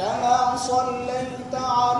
كما صليت على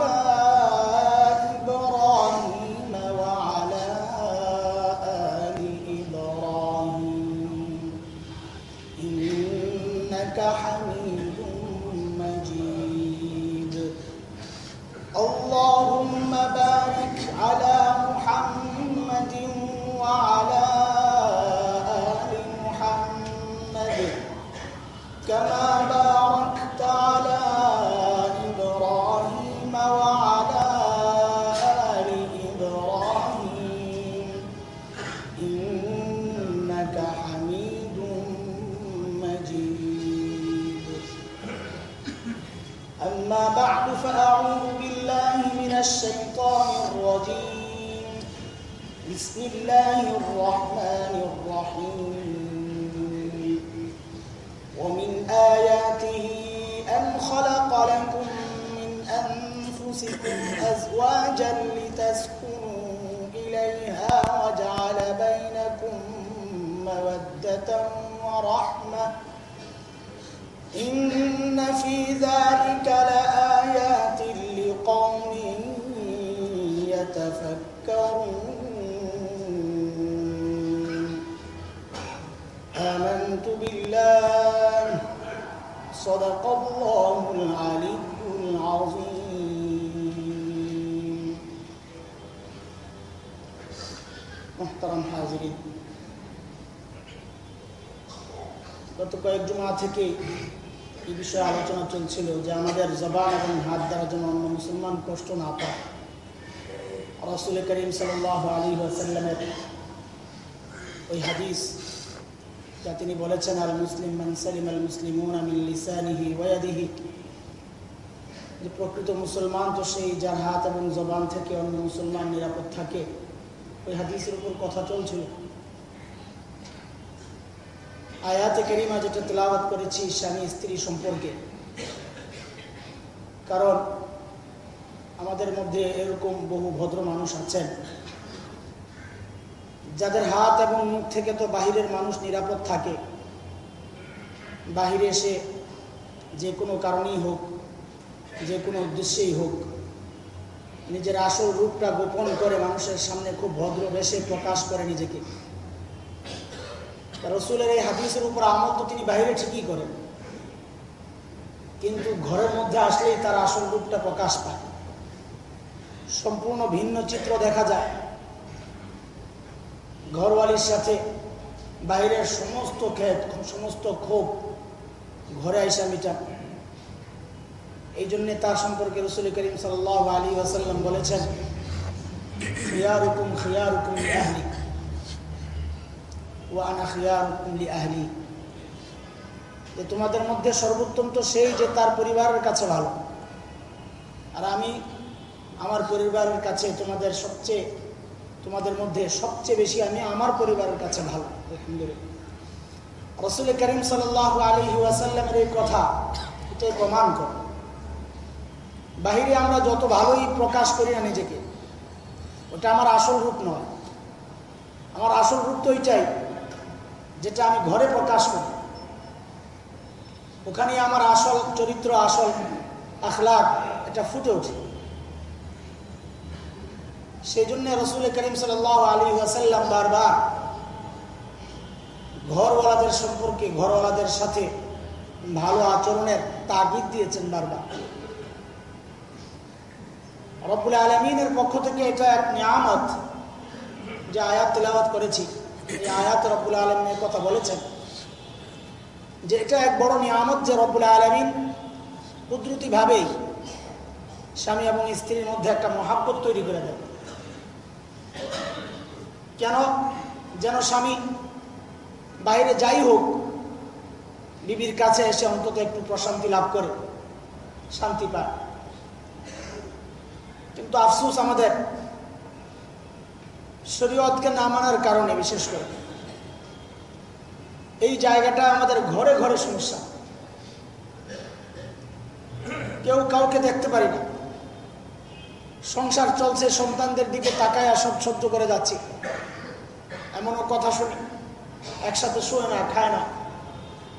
يتفكرون آمنت بالله صدق الله العلي العظيم محترم حاضرين গত কয়েক জমা থেকে এই বিষয়ে আলোচনা চলছিল যে আমাদের জবান এবং হাত দ্বারা যেন অন্য মুসলমান কষ্ট না পায় রসুল করিম সাল্লাহ আলী ওয়াসাল্লামের ওই হাদিস, যা তিনি বলেছেন, আল মুসলিম মান সালিম আল মুসলিমুন আমিন লিসানিহি ওয়াদিহি যে প্রকৃত মুসলমান তো সেই যার হাত এবং জবান থেকে অন্য মুসলমান নিরাপদ থাকে। ওই হাদিসের উপর কথা চলছিল। আয়াতে কেরিমা যেটা তেলাওয়াত করেছি স্বামী স্ত্রী সম্পর্কে। কারণ আমাদের মধ্যে এরকম বহু ভদ্র মানুষ আছেন। যাদের হাত এবং মুখ থেকে তো বাহিরের মানুষ নিরাপদ থাকে। বাহিরে এসে যে কোনো কারণেই হোক, যে কোনো উদ্দেশ্যেই হোক, নিজের আসল রূপটা গোপন করে মানুষের সামনে খুব ভদ্র বেশে প্রকাশ করে নিজেকে। রসুলের এই হাদিসের উপর আমল তো তিনি বাইরে ঠিকই করেন। কিন্তু ঘরের মধ্যে আসলেই তার আসল রূপটা প্রকাশ পায়। সম্পূর্ণ ভিন্ন চিত্র দেখা যায়। ঘরওয়ালির সাথে বাইরের সমস্ত ক্ষেত, সমস্ত ক্ষোভ ঘরে আইসা মিটা এই জন্যে তার সম্পর্কে রসুল করিম সাল আলী আসাল্লাম বলেছেন তোমাদের মধ্যে সর্বোত্তম তো সেই যে তার পরিবারের কাছে ভালো। আর আমি আমার পরিবারের কাছে তোমাদের সবচেয়ে, তোমাদের মধ্যে সবচেয়ে বেশি আমি আমার পরিবারের কাছে ভালো। রসুল করিম সাল আলী এই কথা এটাই প্রমাণ করে। বাহিরে আমরা যত ভালোই প্রকাশ করি না নিজেকে, ওটা আমার আসল রূপ নয়। আমার আসল রূপ তো ওইটাই যেটা আমি ঘরে প্রকাশ করি। ওখানে আমার আসল চরিত্র, আসল আখলাক, এটা ফুটে ওঠে। সেই জন্য রসুল করিম সাল আলী ওয়াসাল্লাম বারবার ঘরওয়ালাদের সম্পর্কে, ঘরওয়ালাদের সাথে ভালো আচরণের তাগিদ দিয়েছেন বারবার। রব্বুল আলমিনের পক্ষ থেকে এটা এক নিয়ামত যে আয়াত তেলাওয়াত করেছি। আয়াত রব্বুল আলমিনের কথা বলেছেন যে এটা এক বড় নিয়ামত যে রব্বুল আলমিন কুদরতিভাবেই স্বামী এবং স্ত্রীর মধ্যে একটা মহাব্বত তৈরি করে দেবে কেন যেন স্বামী বাইরে যাই হোক, বিবির কাছে এসে অন্তত একটু প্রশান্তি লাভ করে, শান্তি পায়। কিন্তু আফসুস আমাদের শরীয়তকে না মানার কারণে বিশেষ করে। এই জায়গাটা আমাদের ঘরে ঘরে সমস্যা। কেউ কাউকে দেখতে পারি না। সংসার চলছে, সন্তানদের দিকে তাকায় সব সহ্য করে যাচ্ছি। এমনও কথা শুনি একসাথে শুয়ে না, খায় না।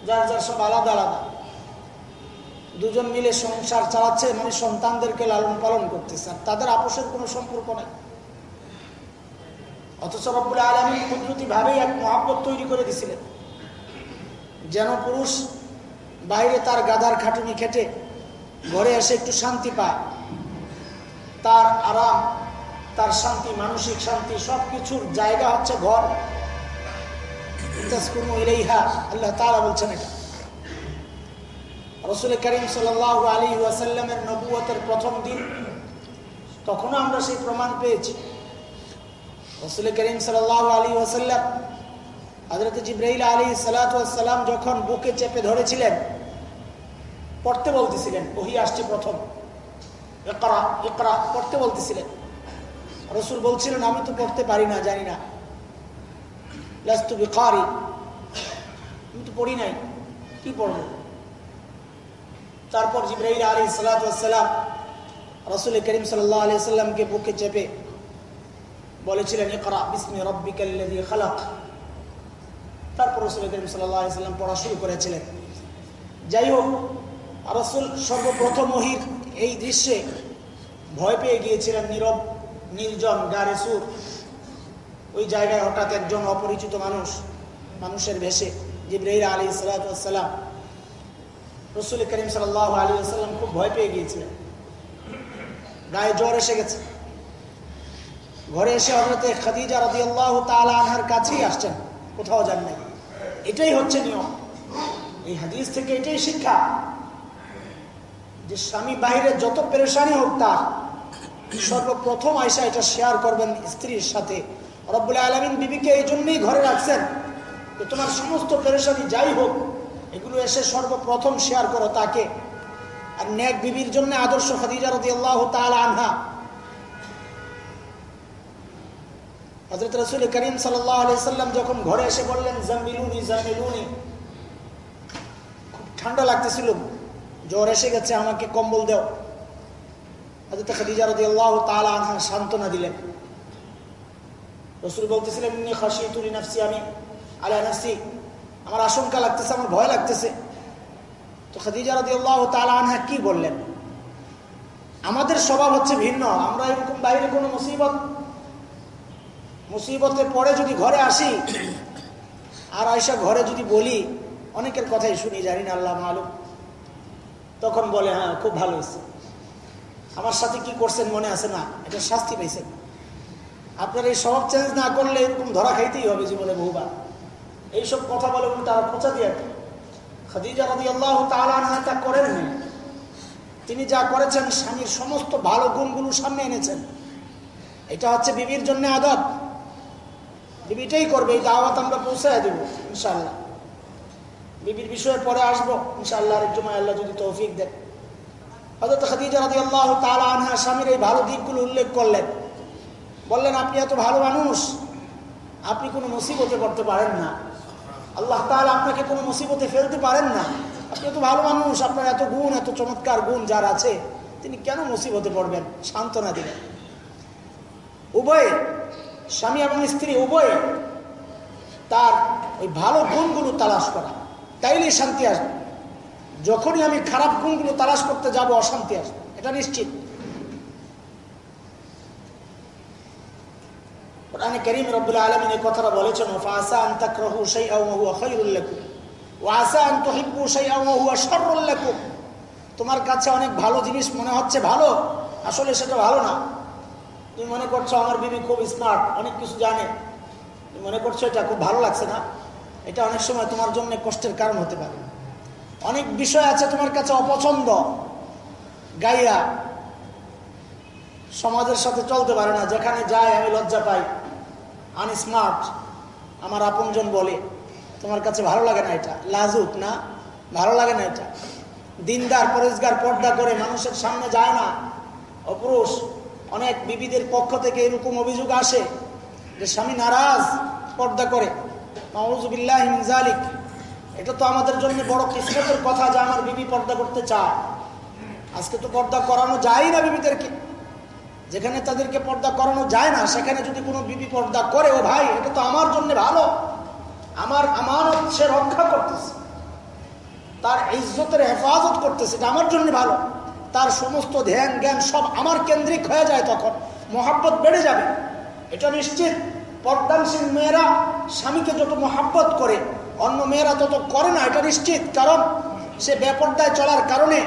যার যার সব আলাদা আলাদা। দুজন মিলে সংসার চালাচ্ছে মানে সন্তানদেরকে লালন পালন করতেছে, আর তাদের আপোষের কোনো সম্পর্ক নেই। অথচ রব্বুল কুদরতি ভাবেই এক মহাব্বত তৈরি করে দিছিলেন। যেন পুরুষ বাইরে তার গাদার খাটুনি খেটে ঘরে এসে একটু শান্তি পায়। তার আরাম, তার শান্তি, মানসিক শান্তি সব কিছুর জায়গা হচ্ছে ঘর। আল্লাহ তারা বলছেন এটা। রসুল করিম সাল আলী ওয়াসাল্লামের নবুয়তের প্রথম দিন, তখনও আমরা সেই প্রমাণ পেয়েছি। রসুল করিম সাল আলী ওয়াসাল্লাম হজরত জিব্রাইল আলী সালাতাম যখন বুকে চেপে ধরেছিলেন, পড়তে বলতেছিলেন, ওহি আসছে প্রথম। একরা একরা পড়তে বলতেছিলেন। রসুল বলছিলেন, আমি তো পড়তে পারি না, জানি না। লাস্তু বিকারি আমি তো পড়ি নাই। কি পড়ব? তারপর জিব্রাহিল আলী সালাতাম রসুল করিম সাল্লাহ আলি সাল্লামকে বুকে চেপে বলেছিলেন, ইকরা, বিসমি রব্বিকাল্লাযী খালাক। তারপর রসুল করিম সাল্লাহ সাল্লাম পড়া শুরু করেছিলেন। যাই হোক, রসুল সর্বপ্রথম মহির এই দৃশ্যে ভয় পেয়ে গিয়েছিলেন নীরব নির্জন গারে সুর। ওই জায়গায় হঠাৎ একজন অপরিচিত মানুষ, মানুষের ভেসে জিব্রাহিল আলী সালাতাম রসুল করিম সাল আলী আসাল্লাম খুব ভয় পেয়ে গিয়েছিলেন। গায়ে জ্বর এসে গেছে। ঘরে এসে হজরতে খাদিজা রদি আল্লাহ তালা আনহার কাছেই আসছেন, কোথাও যান নাই। এটাই হচ্ছে নিয়ম। এই হাদিস থেকে এটাই শিক্ষা। যে স্বামী বাহিরে যত পেরেশানি হোক তার, সর্বপ্রথম আয়সা এটা শেয়ার করবেন স্ত্রীর সাথে। রব্বুল আলমিন বিবিকে এই জন্যই ঘরে রাখছেন যে তোমার সমস্ত পেরেশানি যাই হোক, এগুলো এসে সর্বপ্রথম শেয়ার করো তাকে। আর ন্যাক বিবির জন্য আদর্শ খাদিজা রদি আল্লাহ আনহা। হজরত রসুল করিম সাল্লাম যখন ঘরে এসে বললেন, জামিলুনি জামিলুনি। খুব ঠান্ডা লাগতেছিল। জ্বর এসে গেছে, আমাকে কম্বল দেও। হজরত খাদিজা রদি আল্লাহ আনহা সান্ত্বনা দিলেন। রসুল বলতেছিলেন খাসি তুলি নাফসি আমি আলা নাফসি, আমার আশঙ্কা লাগতেছে, আমার ভয় লাগতেছে। তো খাদিজা রদি আল্লাহ আনহা কি বললেন? আমাদের স্বভাব হচ্ছে ভিন্ন, আমরা এরকম বাইরে কোনো মুসিবত মুসিবতে পরে যদি ঘরে আসি, আর আয়সা ঘরে যদি বলি, অনেকের কথাই শুনি, জানি না, আল্লাহ মালুম। তখন বলে হ্যাঁ খুব ভালো হয়েছে। আমার সাথে কি করছেন মনে আছে না? এটা শাস্তি পাইছেন। আপনার এই স্বভাব চেঞ্জ না করলে এরকম ধরা খাইতেই হবে জীবনে বহুবার। এইসব কথা বলে উনি তারা খোঁচা দিয়ে খাদিজা রাদি আল্লাহ তা করেন তিনি যা করেছেন, স্বামীর সমস্ত ভালো গুণগুলো সামনে এনেছেন। এটা হচ্ছে বিবির জন্য আদব। বিবিটাই করবে, এই দাওয়াত আমরা পৌঁছায় দেবো ইনশাল্লাহ বিবির বিষয়ে পরে আসব। ইনশাআল্লাহ জমায় আল্লাহ যদি তৌফিক দেন। হজরত খাদিজা রাদি আল্লাহ তালা আনহা স্বামীর এই ভালো দিকগুলো উল্লেখ করলেন। বললেন, আপনি এত ভালো মানুষ, আপনি কোনো মুসিবতে করতে পারেন না। আল্লাহ তাহলে আপনাকে কোনো মুসিবতে ফেলতে পারেন না। আপনি এত ভালো মানুষ, আপনার এত গুণ, এত চমৎকার গুণ যার আছে, তিনি কেন মুসিবতে পড়বেন? সান্ত্বনা দিলেন। উভয়ে, স্বামী এবং স্ত্রী উভয়ে তার ওই ভালো গুণগুলো তালাশ করা। তাইলেই শান্তি আসবে। যখনই আমি খারাপ গুণগুলো তালাশ করতে যাব, অশান্তি আসবে। এটা নিশ্চিত। কথাটা বলেছেন শাররুল লাকুম। তোমার কাছে অনেক ভালো জিনিস মনে হচ্ছে ভালো? আসলে সেটা ভালো না। তুমি মনে করছ আমার বিবি খুব স্মার্ট অনেক কিছু জানে। তুমি মনে করছ এটা খুব ভালো লাগছে না? এটা অনেক সময় তোমার জন্য কষ্টের কারণ হতে পারে। অনেক বিষয় আছে তোমার কাছে অপছন্দ। গাইয়া সমাজের সাথে চলতে পারে না। যেখানে যায়, আমি লজ্জা পাই। আনস্মার্ট আমার আপনজন বলে, তোমার কাছে ভালো লাগে না এটা? লাজুক না, ভালো লাগে না এটা। দিনদার পরিষ্কার পর্দা করে মানুষের সামনে যায় না। অপুরুষ, অনেক বিবিদের পক্ষ থেকে এরকম অভিযোগ আসে যে স্বামী নারাজ, পর্দা করে। জালিক এটা তো আমাদের জন্য বড় কিসমতের কথা যে আমার বিবি পর্দা করতে চায়। আজকে তো পর্দা করানো যায় না বিবিদেরকে। যেখানে তাদেরকে পর্দা করানো যায় না, সেখানে যদি কোনো বিবি পর্দা করে, ও ভাই, এটা তো আমার জন্য ভালো। আমার আমানত সে রক্ষা করতেছে। তার ইজ্জতের হেফাজত করতেছে, এটা আমার জন্য ভালো। তার সমস্ত ধ্যান, জ্ঞান সব আমার কেন্দ্রিক হয়ে যায় তখন। মহাব্বত বেড়ে যাবে। এটা নিশ্চিত। পর্দানশীল মেয়েরা স্বামীকে যত মহাব্বত করে, অন্য মেয়েরা তত করে না, এটা নিশ্চিত। কারণ সে বেপর্দায় চলার কারণে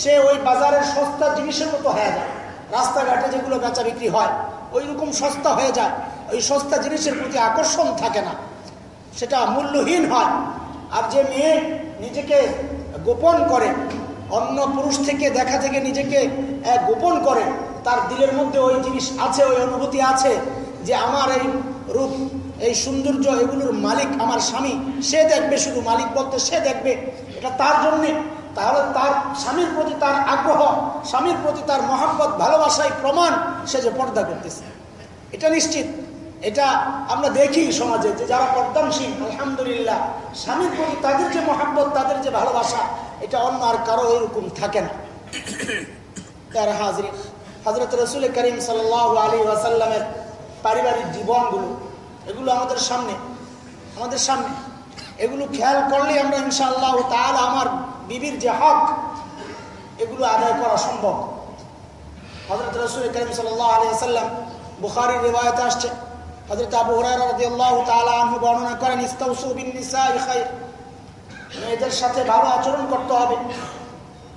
সে ওই বাজারের সস্তা জিনিসের মতো হয়ে যায়। রাস্তাঘাটে যেগুলো বেচা বিক্রি হয় ওই রকম সস্তা হয়ে যায়। ওই সস্তা জিনিসের প্রতি আকর্ষণ থাকে না। সেটা মূল্যহীন হয়। আর যে মেয়ে নিজেকে গোপন করে, অন্য পুরুষ থেকে দেখা থেকে নিজেকে গোপন করে, তার দিলের মধ্যে ওই জিনিস আছে, ওই অনুভূতি আছে যে আমার এই রূপ, এই সৌন্দর্য, এগুলোর মালিক আমার স্বামী। সে দেখবে শুধু মালিক বলতে সে দেখবে। এটা তার জন্যে। তাহলে তার স্বামীর প্রতি তার আগ্রহ, স্বামীর প্রতি তার মহাব্বত, ভালোবাসায় প্রমাণ সে যে পর্দা করতেছে। এটা নিশ্চিত। এটা আমরা দেখি সমাজে যে যারা পর্দানশীল, আলহামদুলিল্লাহ, স্বামীর প্রতি তাদের যে মহাব্বত, তাদের যে ভালোবাসা, এটা অন্য আর কারও এরকম থাকে না। তারা হাজরি, হজরত রসুল করিম সাল আলী ওয়াসাল্লামের পারিবারিক জীবনগুলো, এগুলো আমাদের সামনে আমাদের সামনে। এগুলো খেয়াল করলে আমরা ইনশাআল্লাহ তাহলে আমার বিবির যে হক, এগুলো আদায় করা সম্ভব। হজরত রসুল করিম সাল্লাম বুখারির রেবায়ত আসছে। হজরত আবু হরাইরাহ তালা বর্ণনা করেন মেয়েদের সাথে ভালো আচরণ করতে হবে।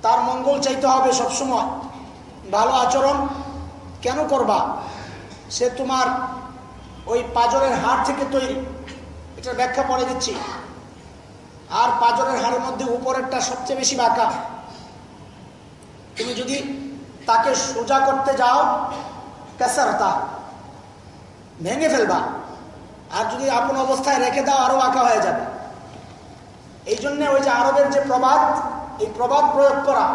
তার মঙ্গল চাইতে হবে সবসময়। ভালো আচরণ কেন করবা? সে তোমার ওই পাজরের হাড় থেকে তৈরি। এটার ব্যাখ্যা পরে দিচ্ছি। আর পাজরের হাড়ের মধ্যে উপরেরটা সবচেয়ে বেশি বাঁকা। তুমি যদি তাকে সোজা করতে যাও তা ভেঙে ফেলবা। আর যদি আপন অবস্থায় রেখে দাও, আরও আঁকা হয়ে যাবে। এই জন্য ওই যে আরবের যে প্রবাদ, এই প্রবাদ প্রয়োগ করা।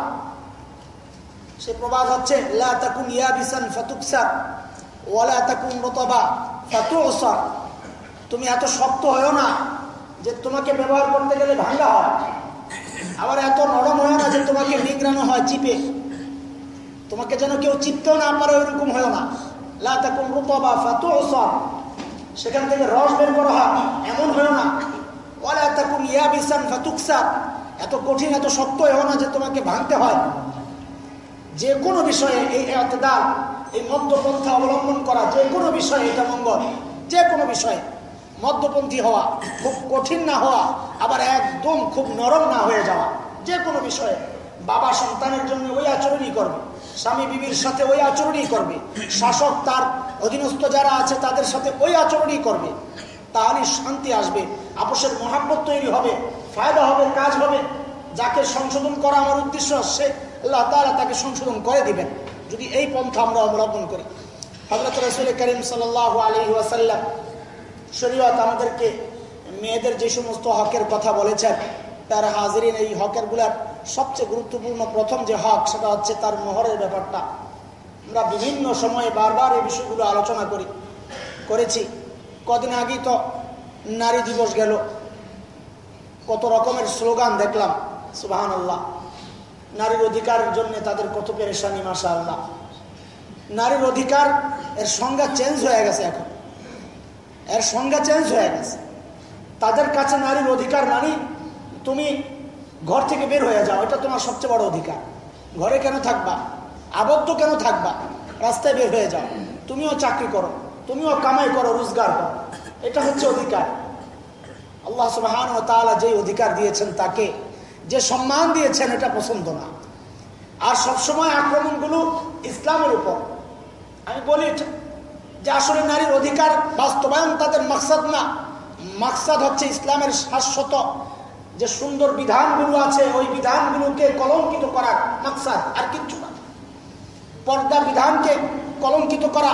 সে প্রবাদ হচ্ছে ওয়ালা তাকুন রতবা ফাতুসার তুমি এত শক্ত হয়েও না যে তোমাকে ব্যবহার করতে গেলে ভাঙ্গা হয়। আবার এত নরম হয় না যে তোমাকে নিগড়ানো হয় চিপে। তোমাকে যেন কেউ চিপতেও না পারে, ওইরকম হয় না। ফাতু সেখান থেকে রস বের করা হয়, এমন হয় না। ওলা তাকুম ইয়া বিসান ফাতুকসার এত কঠিন, এত শক্ত হয়েও না যে তোমাকে ভাঙতে হয়। যে কোনো বিষয়ে এই এতদাল এই মধ্যপন্থা অবলম্বন করা যে কোনো বিষয়ে এটা মঙ্গল। যে কোনো বিষয়ে। মধ্যপন্থী হওয়া, খুব কঠিন না হওয়া, আবার একদম খুব নরম না হয়ে যাওয়া। যে কোনো বিষয়ে। বাবা সন্তানের জন্য ওই আচরণই করবে। স্বামী বিবির সাথে ওই আচরণই করবে। শাসক তার অধীনস্থ যারা আছে তাদের সাথে ওই আচরণই করবে। তাহলে শান্তি আসবে। আপোষের মহাব্বত তৈরি হবে। ফায়দা হবে, কাজ হবে। যাকে সংশোধন করা আমার উদ্দেশ্য, সে আল্লাহ তারা তাকে সংশোধন করে দিবেন। যদি এই পন্থা আমরা অবলম্বন করি। হজরত রসুল করিম সাল আলী ওয়াসাল্লাম শরীয়ত আমাদেরকে মেয়েদের যে সমস্ত হকের কথা বলেছেন, তার হাজিরিন এই হকেরগুলার সবচেয়ে গুরুত্বপূর্ণ প্রথম যে হক, সেটা হচ্ছে তার মোহরের ব্যাপারটা। আমরা বিভিন্ন সময়ে বারবার এই বিষয়গুলো আলোচনা করি, করেছি। কদিন আগেই তো নারী দিবস গেল। কত রকমের স্লোগান দেখলাম সুবাহান আল্লাহ নারীর অধিকারের জন্য তাদের কত পেরেশানি মাসা আল্লাহ নারীর অধিকার, এর সংজ্ঞা চেঞ্জ হয়ে গেছে এখন। এর সংজ্ঞা চেঞ্জ হয়ে গেছে। তাদের কাছে নারীর অধিকার মানি তুমি ঘর থেকে বের হয়ে যাও, এটা তোমার সবচেয়ে বড় অধিকার। ঘরে কেন থাকবা? আবদ্ধ কেন থাকবা? রাস্তায় বের হয়ে যাও। তুমিও চাকরি করো, তুমিও কামাই করো, রোজগার করো। এটা হচ্ছে অধিকার। আল্লাহ সুবাহান ও তালা যে অধিকার দিয়েছেন তাকে যে সম্মান দিয়েছেন, এটা পছন্দ না। আর সবসময় আক্রমণগুলো ইসলামের উপর। আমি বলি, যে আসলে নারীর অধিকার বাস্তবায়ন তাদের মাকসাদ না। মাকসাদ হচ্ছে ইসলামের শাশ্বত যে সুন্দর বিধানগুলো আছে, ওই বিধানগুলোকে কলঙ্কিত করার মাকসাদ, আর কিচ্ছু না। পর্দা বিধানকে কলঙ্কিত করা,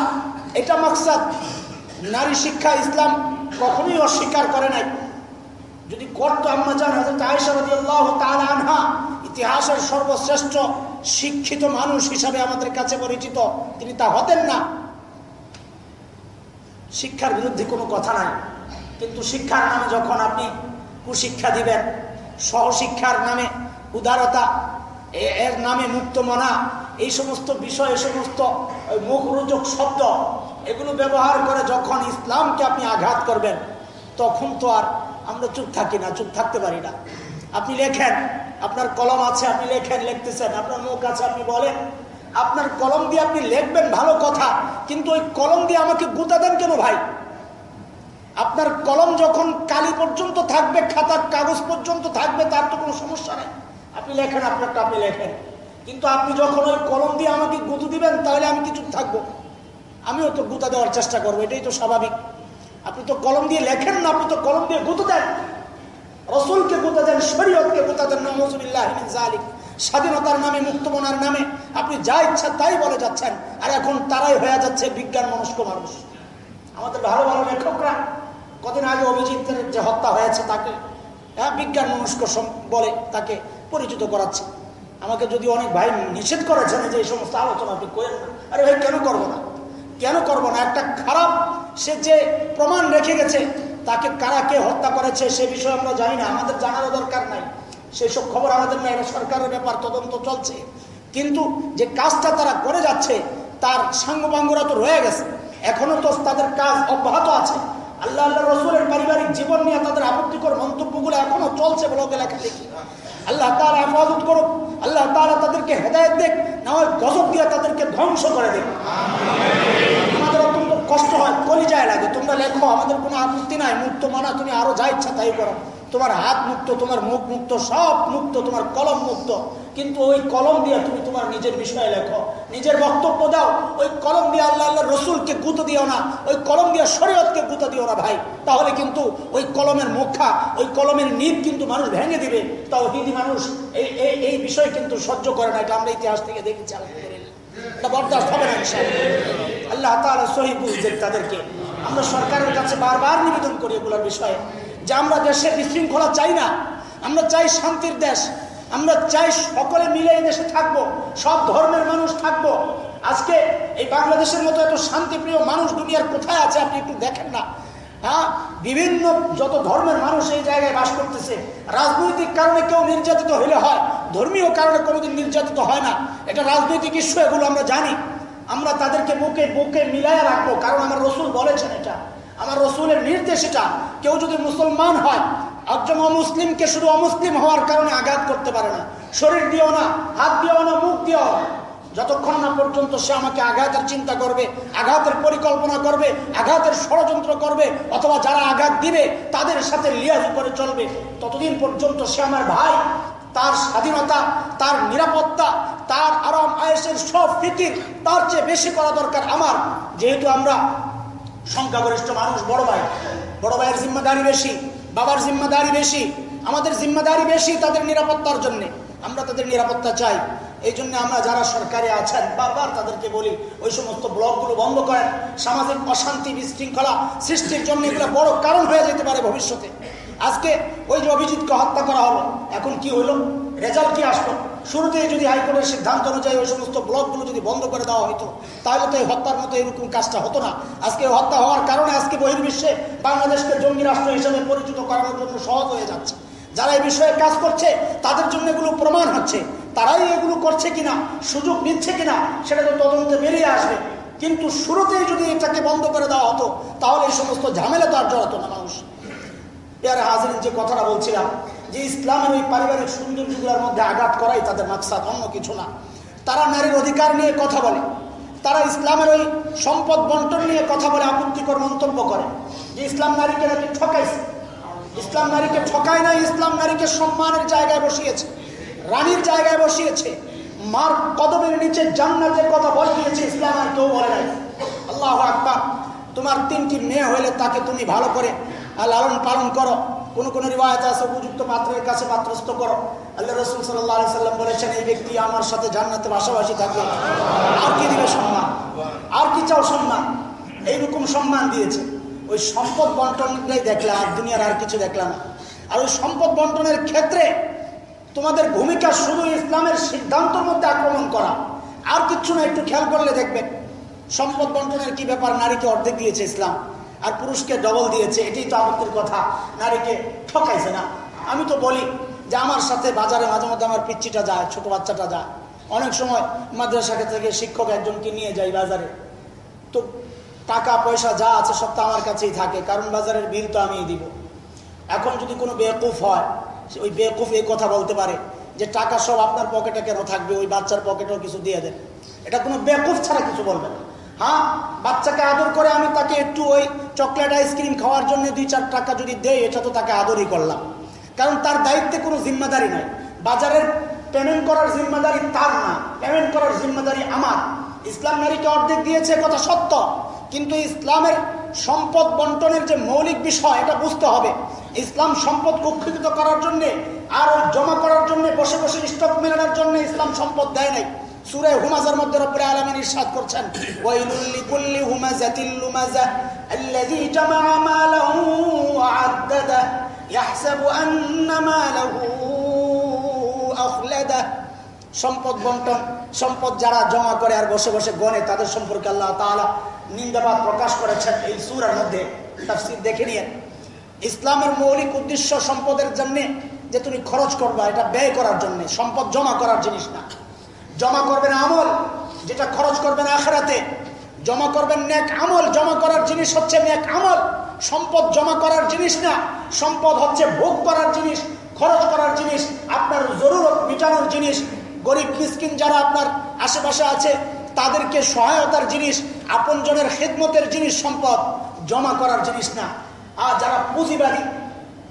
এটা মাকসাদ। নারী শিক্ষা ইসলাম কখনোই অস্বীকার করে নাই। যদি করতো আম্মা জান হাজরত আয়েশা রাদিয়াল্লাহু তাআলা আনহা ইতিহাসের সর্বশ্রেষ্ঠ শিক্ষিত মানুষ হিসাবে আমাদের কাছে পরিচিত, তিনি তা হতেন না। শিক্ষার বিরুদ্ধে কোনো কথা নাই। কিন্তু শিক্ষার নামে যখন আপনি কুশিক্ষা দিবেন, সহশিক্ষার নামে উদারতা এর নামে মুক্ত মনা, এই সমস্ত বিষয়, এই সমস্ত মুখরোচক শব্দ, এগুলো ব্যবহার করে যখন ইসলামকে আপনি আঘাত করবেন, তখন তো আর আমরা চুপ থাকি না, চুপ থাকতে পারি না। আপনি লেখেন, আপনার কলম আছে, আপনি লেখেন, লিখতেছেন, আপনার মুখ আছে, আপনি বলেন। আপনার কলম দিয়ে আপনি লিখবেন ভালো কথা, কিন্তু ওই কলম দিয়ে আমাকে গুতা দেন কেন ভাই? আপনার কলম যখন কালি পর্যন্ত থাকবে খাতার কাগজ পর্যন্ত থাকবে, তার তো কোনো সমস্যা নেই। আপনি লেখেন, আপনারটা আপনি লেখেন। কিন্তু আপনি যখন ওই কলম দিয়ে আমাকে গুঁতো দিবেন, তাহলে আমি কিছু থাকব? আমিও তো গুতা দেওয়ার চেষ্টা করব, এটাই তো স্বাভাবিক। আপনি তো কলম দিয়ে লেখেন না, আপনি তো কলম দিয়ে গুঁতো দেন। রসুলকে গুঁতা দেন, শরীয়তকে গুঁতা দেন নজুবিল্লাহ জালিক স্বাধীনতার নামে, মুক্তমনার নামে, আপনি যা ইচ্ছা তাই বলে যাচ্ছেন। আর এখন তারাই হয়ে যাচ্ছে বিজ্ঞান মনস্ক মানুষ। আমাদের ভালো ভালো লেখকরা, কদিন আগে অভিজিতের যে হত্যা হয়েছে তাকে হ্যাঁ বিজ্ঞান মনস্ক বলে তাকে পরিচিত করাচ্ছে। আমাকে যদি অনেক ভাই নিষেধ করেছেন যে এই সমস্ত আলোচনা আপনি করেন না, আরে ভাই কেন করব না? কেন করব না? একটা খারাপ সে যে প্রমাণ রেখে গেছে, তাকে কারা কে হত্যা করেছে সে বিষয়ে আমরা জানি না, আমাদের জানারও দরকার নাই। সেসব খবর আমাদের নাই, এটা সরকারের ব্যাপার, তদন্ত চলছে। কিন্তু যে কাজটা তারা করে যাচ্ছে, তার সাঙ্গপাঙ্গরা তো রয়ে গেছে। এখনও তো তাদের কাজ অব্যাহত আছে। আল্লাহ আল্লাহ রসুলের পারিবারিক জীবন নিয়ে তাদের আপত্তিকর মন্তব্যগুলো এখনও চলছে ব্লগে লেখালেখি আল্লাহ তারা হেফাজত করুক, আল্লাহ তারা তাদেরকে হেদায়ত দেখ না হয় গজব দিয়ে তাদেরকে ধ্বংস করে দেখ আমাদের অত্যন্ত কষ্ট হয়, কলিজায় লাগে। তোমরা লেখো, আমাদের কোনো আপত্তি নাই, মুক্ত মানা, তুমি আরও যা ইচ্ছা তাই করো। তোমার হাত মুক্ত, তোমার মুখ মুক্ত, সব মুক্ত, তোমার কলম মুক্ত। কিন্তু ওই কলম দিয়ে তুমি তোমার নিজের বিষয়ে লেখো। নিজের বক্তব্য দাও। ওই কলম দিয়ে আল্লাহ আল্লাহ রসুলকে গুঁতো দিও না। ওই কলম দিয়ে শরীয়তকে গুঁতো দিও না ভাই। তাহলে কিন্তু ওই কলমের মুখা, ওই কলমের নিপ কিন্তু মানুষ ভেঙে দিবে। তাও হিন্দি মানুষ এই এই এই বিষয় কিন্তু সহ্য করে না। এটা আমরা ইতিহাস থেকে দেখেছি বরদাস্ত হবে না আল্লাহ তাআলা সহি বুঝছেন তাদেরকে। আমরা সরকারের কাছে বারবার নিবেদন করি এগুলোর বিষয়ে। যে আমরা দেশে বিশৃঙ্খলা চাই না। আমরা চাই শান্তির দেশ। আমরা চাই সকলে মিলে এই দেশে থাকব, সব ধর্মের মানুষ থাকব। আজকে এই বাংলাদেশের মতো এত শান্তিপ্রিয় মানুষ দুনিয়ার কোথায় আছে আপনি একটু দেখেন না। হ্যাঁ বিভিন্ন যত ধর্মের মানুষ এই জায়গায় বাস করতেছে, রাজনৈতিক কারণে কেউ নির্যাতিত হইলে হয়, ধর্মীয় কারণে কোনোদিন নির্যাতিত হয় না। এটা রাজনৈতিক ইস্যু এগুলো আমরা জানি। আমরা তাদেরকে বুকে বুকে মিলায় রাখব, কারণ আমার রসুল বলেছেন এটা। আমার রসুলের নির্দেশ এটা। কেউ যদি মুসলমান হয় একজন অমুসলিমকে শুধু অমুসলিম হওয়ার কারণে আঘাত করতে পারে না। শরীর দিও না, হাত দিও না, মুখ দিও না। যতক্ষণ না পর্যন্ত সে আমাকে আঘাতের চিন্তা করবে, আঘাতের পরিকল্পনা করবে, আঘাতের ষড়যন্ত্র করবে, অথবা যারা আঘাত দিবে, তাদের সাথে লিয়াজি করে চলবে, ততদিন পর্যন্ত সে আমার ভাই, তার স্বাধীনতা, তার নিরাপত্তা, তার আরাম, আয়েসের সব ফিকির, তার চেয়ে বেশি করা দরকার আমার। যেহেতু আমরা সংখ্যাগরিষ্ঠ মানুষ, বড় ভাই, বড় ভাইয়ের জিম্মাদারি বেশি বাবার জিম্মাদারি বেশি, আমাদের জিম্মাদারি বেশি তাদের নিরাপত্তার জন্য। আমরা তাদের নিরাপত্তা চাই। এই জন্য আমরা যারা সরকারে আছেন, বারবার তাদেরকে বলি, ওই সমস্ত ব্লকগুলো বন্ধ করেন। সামাজিক অশান্তি বিশৃঙ্খলা সৃষ্টির জন্য এগুলো বড় কারণ হয়ে যেতে পারে ভবিষ্যতে। আজকে ওই যে অভিজিৎকে হত্যা করা হলো, এখন কি হলো? রেজাল্ট কি আসলো? শুরুতে যদি হাইকোর্টের সিদ্ধান্ত অনুযায়ী ওই সমস্ত ব্লকগুলো যদি বন্ধ করে দেওয়া হতো তাহলে তো এই হত্যার মতো এরকম কাজটা হতো না। আজকে হত্যা হওয়ার কারণে আজকে বহির্বিশ্বে বাংলাদেশকে জঙ্গি রাষ্ট্র হিসেবে পরিচিত করানোর জন্য সহজ হয়ে যাচ্ছে। যারা এই বিষয়ে কাজ করছে, তাদের জন্য এগুলো প্রমাণ হচ্ছে। তারাই এগুলো করছে কিনা, সুযোগ নিচ্ছে কিনা, সেটা তো তদন্তে বেরিয়ে আসবে। কিন্তু শুরুতেই যদি এটাকে বন্ধ করে দেওয়া হতো, তাহলে এই সমস্ত ঝামেলা তো আর জড়াতো না মানুষ। পেয়ারে হাজির যে কথাটা বলছিলাম যে ইসলামের ওই পারিবারিক সৌন্দর্যগুলোর মধ্যে আঘাত করাই তাদের মাকসাদ, অন্য কিছু না। তারা নারীর অধিকার নিয়ে কথা বলে। তারা ইসলামের ওই সম্পদ বন্টন নিয়ে কথা বলে, আপত্তিকর মন্তব্য করে। যে ইসলাম নারীকে নাকি ঠকাইছে। ইসলাম নারীকে ঠকায় না ইসলাম নারীকে সম্মানের জায়গায় বসিয়েছে। রানীর জায়গায় বসিয়েছে। মার কদমের নিচে জান্নাতের কথা বলে দিয়েছে, ইসলাম আর কেউ বলে নাই। আল্লাহ আকবার। তোমার তিনটি মেয়ে হইলে তাকে তুমি ভালো করে লালন পালন করো। কোন কোনো রিবায়ত আছে, উপযুক্ত পাত্রের কাছে পাত্রস্থ করো। আল্লাহ রসুল সাল্লাহ সাল্লাম বলেছেন, এই ব্যক্তি আমার সাথে জান্নাতে পাশাপাশি থাকবে আর কি দিবে সম্মান? আর কি চাও সম্মান? এইরকম সম্মান দিয়েছে। ওই সম্পদ বন্টনটাই দেখলাম আর দুনিয়ার আর কিছু দেখলাম না। আর ওই সম্পদ বন্টনের ক্ষেত্রে তোমাদের ভূমিকা শুধু ইসলামের সিদ্ধান্তের মধ্যে আক্রমণ করা। আর কিচ্ছু না, একটু খেয়াল করলে দেখবেন সম্পদ বন্টনের কি ব্যাপার? নারীকে অর্ধেক দিয়েছে ইসলাম। আর পুরুষকে ডবল দিয়েছে, এটাই তো আপত্তির কথা। নারীকে ঠকাইছে না। আমি তো বলি যে আমার সাথে বাজারে মাঝে মধ্যে আমার পিচ্ছিটা যায়, ছোট বাচ্চাটা যায়। অনেক সময় মাদ্রাসা থেকে শিক্ষক একজনকে নিয়ে যাই বাজারে। তো টাকা, পয়সা যা আছে সব তো আমার কাছেই থাকে, কারণ বাজারের বিল তো আমিই দিব। এখন যদি কোনো বেকুফ হয় ওই বেকুফ এই কথা বলতে পারে যে টাকা সব আপনার পকেটে কেন থাকবে, ওই বাচ্চার পকেটেও কিছু দিয়ে দেন। এটা কোনো বেকুফ ছাড়া কিছু বলবে না। হ্যাঁ বাচ্চাকে আদর করে আমি তাকে একটু ওই চকলেট আইসক্রিম খাওয়ার জন্য দুই চার টাকা যদি দেয়, এটা তো তাকে আদরই করলাম। কারণ তার দায়িত্বে কোনো জিম্মাদারি নাই। বাজারের পেমেন্ট করার জিম্মাদারি তার না পেমেন্ট করার জিম্মাদারি আমার। ইসলাম নারীকে অর্ধেক দিয়েছে কথা সত্য। কিন্তু ইসলামের সম্পদ বন্টনের যে মৌলিক বিষয়, এটা বুঝতে হবে। ইসলাম সম্পদ কুক্ষিত করার জন্যে, আর জমা করার জন্যে, বসে বসে স্টক মেলানোর জন্য ইসলাম সম্পদ দেয় নাই। সুরে হুমাজার মধ্যে রব্বুল আলামিন ইরশাদ করছেন, ওয়াইলুল লিকুল্লি হুমাজাতিল লুমাজা আল্লাযী জামাআ মালাহু ওয়া আদ্দাদা ইয়াহসাবু আন্না মালাহু আখলাদা। সম্পদ বন্টন, সম্পদ যারা জমা করে আর বসে বসে গনে তাদের সম্পর্কে আল্লাহ তাআলা নিন্দাবাদ প্রকাশ করেছেন এই সূরার মধ্যে। তাফসীর দেখে নিয়ে, ইসলামের মৌলিক উদ্দেশ্য সম্পদের জন্য যে তুমি খরচ করবা, এটা ব্যয় করার জন্য, সম্পদ জমা করার জিনিস না। জমা করবেন আমল, যেটা খরচ করবেন আখেরাতে। জমা করবেন ন্যাক আমল, জমা করার জিনিস হচ্ছে ন্যাক আমল। সম্পদ জমা করার জিনিস না, সম্পদ হচ্ছে ভোগ করার জিনিস, খরচ করার জিনিস, আপনার জরুরত মিটানোর জিনিস। গরিব মিসকিন যারা আপনার আশেপাশে আছে, তাদেরকে সহায়তার জিনিস, আপনজনের খেদমতের জিনিস সম্পদ, জমা করার জিনিস না। আর যারা পুঁজিবাদী,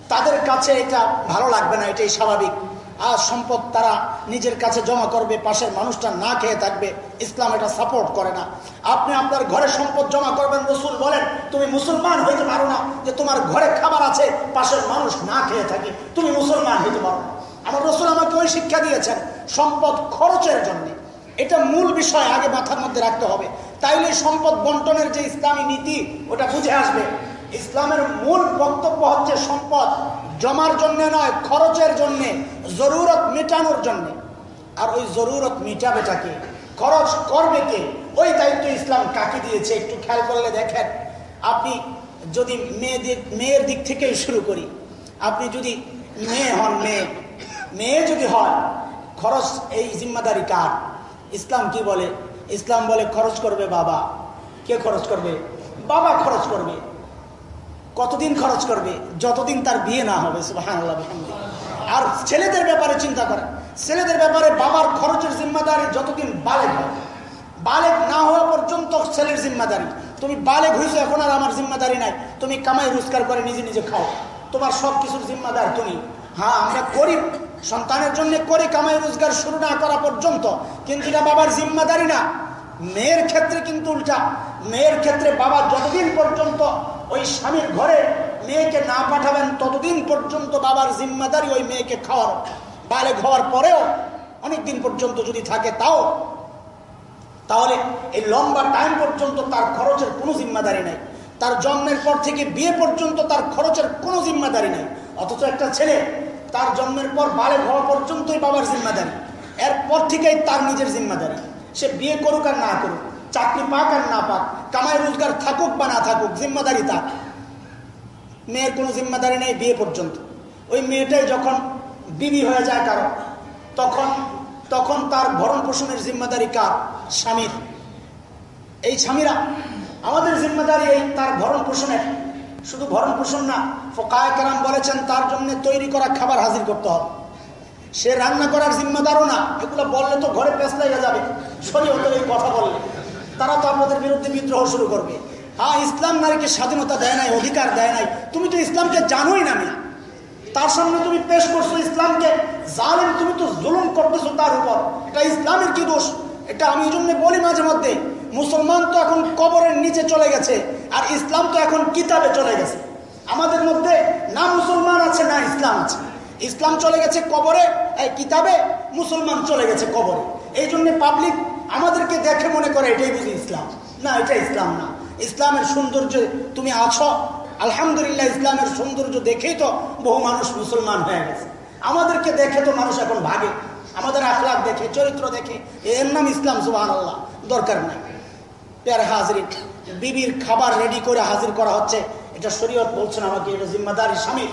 তাদের কাছে এটা ভালো লাগবে না, এটাই স্বাভাবিক। আর সম্পদ তারা নিজের কাছে জমা করবে, পাশের মানুষটা না খেয়ে থাকবে, ইসলাম এটা সাপোর্ট করে না। আপনি আপনার ঘরে সম্পদ জমা করবেন, রসুল বলেন, তুমি মুসলমান হইতে পারো না যে তোমার ঘরে খাবার আছে, পাশের মানুষ না খেয়ে থাকে। তুমি মুসলমান হইতে পারো না। আমার রসুল আমাকে ওই শিক্ষা দিয়েছেন, সম্পদ খরচের জন্য। এটা মূল বিষয় আগে মাথার মধ্যে রাখতে হবে। তাইলে সম্পদ বন্টনের যে ইসলামী নীতি, ওটা বুঝে আসবে। ইসলামের মূল বক্তব্য হচ্ছে সম্পদ। জমার জন্য নয়, খরচের জন্য, জরুরত মেটানোর জন্য। আর ওই জরুরত মিটাবেটাকে খরচ করবে কে? ওই দায়িত্ব ইসলাম কাকে দিয়েছে একটু খেয়াল করলে দেখেন। আপনি যদি মেয়েদের, মেয়ের দিক থেকে শুরু করি। আপনি যদি মেয়ে হন, মেয়ে মেয়ে যদি হয়, খরচ এই জিম্মাদারি কার? ইসলাম কি বলে? ইসলাম বলে খরচ করবে বাবা। কে খরচ করবে? বাবা খরচ করবে। কতদিন খরচ করবে? যতদিন তার বিয়ে না হবে আর ছেলেদের ব্যাপারে চিন্তা করে ছেলেদের ব্যাপারে বাবার খরচের জিম্মাদারি যতদিন বালেক হয় বালেক না হওয়া পর্যন্ত ছেলের জিম্মাদারি। তুমি বালেক হয়েছো এখন আর আমার জিম্মাদারি নাই। তুমি কামাই রোজগার করে নিজে নিজে খাও। তোমার সব কিছুর জিম্মাদার তুমি। হ্যাঁ আমরা করি। সন্তানের জন্য করি, কামাই রোজগার শুরু না করা পর্যন্ত। কিন্তু এটা বাবার জিম্মাদারি না। মেয়ের ক্ষেত্রে কিন্তু উল্টা। মেয়ের ক্ষেত্রে বাবা যতদিন পর্যন্ত ওই স্বামীর ঘরে মেয়েকে না পাঠাবেন ততদিন পর্যন্ত বাবার জিম্মাদারি ওই মেয়েকে খাওয়ার বালে হওয়ার পরেও অনেক দিন পর্যন্ত যদি থাকে তাও, তাহলে এই লম্বা টাইম পর্যন্ত তার খরচের কোনো জিম্মাদারি নেই। তার জন্মের পর থেকে বিয়ে পর্যন্ত তার খরচের কোনো জিম্মাদারি নেই। অথচ একটা ছেলে, তার জন্মের পর বালে হওয়া পর্যন্তই বাবার জিম্মাদারি। এরপর থেকেই তার নিজের জিম্মাদারি। সে বিয়ে করুক আর না করুক। চাকরি পাক আর না পাক, কামাই রোজগার থাকুক বা না থাকুক, জিম্মাদারি তার। মেয়ের কোনো জিম্মাদারি নেই বিয়ে পর্যন্ত। ওই মেয়েটাই যখন বিবি হয়ে যায় কারও, তখন তখন তার ভরণ পোষণের জিম্মাদারি কার? স্বামীর। এই স্বামীরা, আমাদের জিম্মাদারি এই তার ভরণ পোষণের। শুধু ভরণ পোষণ না, ফোকায় কারাম বলেছেন তার জন্য তৈরি করা খাবার হাজির করতে হবে। সে রান্না করার জিম্মাদারও না, এগুলো বললে তো ঘরে পেঁচ লেগে যাবে। শরীয়তের এই কথা বললে। তারা তো আপনাদের বিরুদ্ধে বিদ্রোহ শুরু করবে। হ্যাঁ ইসলাম নারীকে স্বাধীনতা দেয় নাই, অধিকার দেয় নাই। তুমি তো ইসলামকে জানোই না মিয়া। তার সামনে তুমি পেশ করছ ইসলামকে। জানেন তুমি তো জুলুম করতেছো তার উপর। এটা ইসলামের কি দোষ? এটা আমি এই জন্য বলি মাঝে মধ্যে, মুসলমান তো এখন কবরের নিচে চলে গেছে, আর ইসলাম তো এখন কিতাবে চলে গেছে। আমাদের মধ্যে না মুসলমান আছে, না ইসলাম আছে। ইসলাম চলে গেছে কবরে কিতাবে মুসলমান চলে গেছে কবরে। এই জন্য পাবলিক আমাদেরকে দেখে মনে করে এটাই বুঝি ইসলাম। না, এটা ইসলাম না। ইসলামের সৌন্দর্য তুমি আছো। আলহামদুলিল্লাহ, ইসলামের সৌন্দর্য দেখেই তো বহু মানুষ মুসলমান হয়ে গেছে। আমাদেরকে দেখে তো মানুষ এখন ভাগে। আমাদের আখলাখ দেখে, চরিত্র দেখে। এর নাম ইসলাম সুবাহ আল্লাহ দরকার নাই। পেয়ার হাজির, বিবির খাবার রেডি করে হাজির করা হচ্ছে। এটা শরীয়ত বলছেন আমাকে, এটা জিম্মাদারি স্বামী।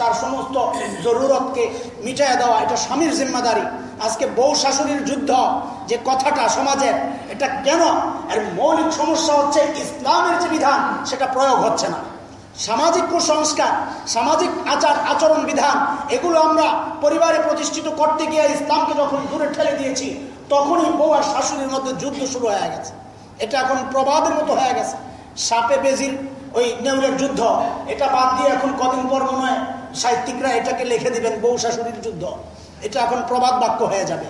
তার সমস্ত জরুরতকে মিটাইয়া দেওয়া, এটা স্বামীর জিম্মাদারি। আজকে বউ শাশুড়ির যুদ্ধ, যে কথাটা সমাজের, এটা কেন? এর মৌলিক সমস্যা হচ্ছে ইসলামের যে বিধান, সেটা প্রয়োগ হচ্ছে না। সামাজিক কুসংস্কার, সামাজিক আচার, আচরণ বিধান, এগুলো আমরা পরিবারে প্রতিষ্ঠিত করতে গিয়ে ইসলামকে যখন দূরে ঠেলে দিয়েছি, তখনই বউ আর শাশুড়ির মধ্যে যুদ্ধ শুরু হয়ে গেছে। এটা এখন প্রবাদের মতো হয়ে গেছে। সাপে বেজির ওই নেউরের যুদ্ধ, এটা বাদ দিয়ে এখন কদিন পর মনে হয় সাহিত্যিকরা এটাকে লিখে দিবেন, বউ শাশুড়ির যুদ্ধ। এটা এখন প্রবাদ বাক্য হয়ে যাবে।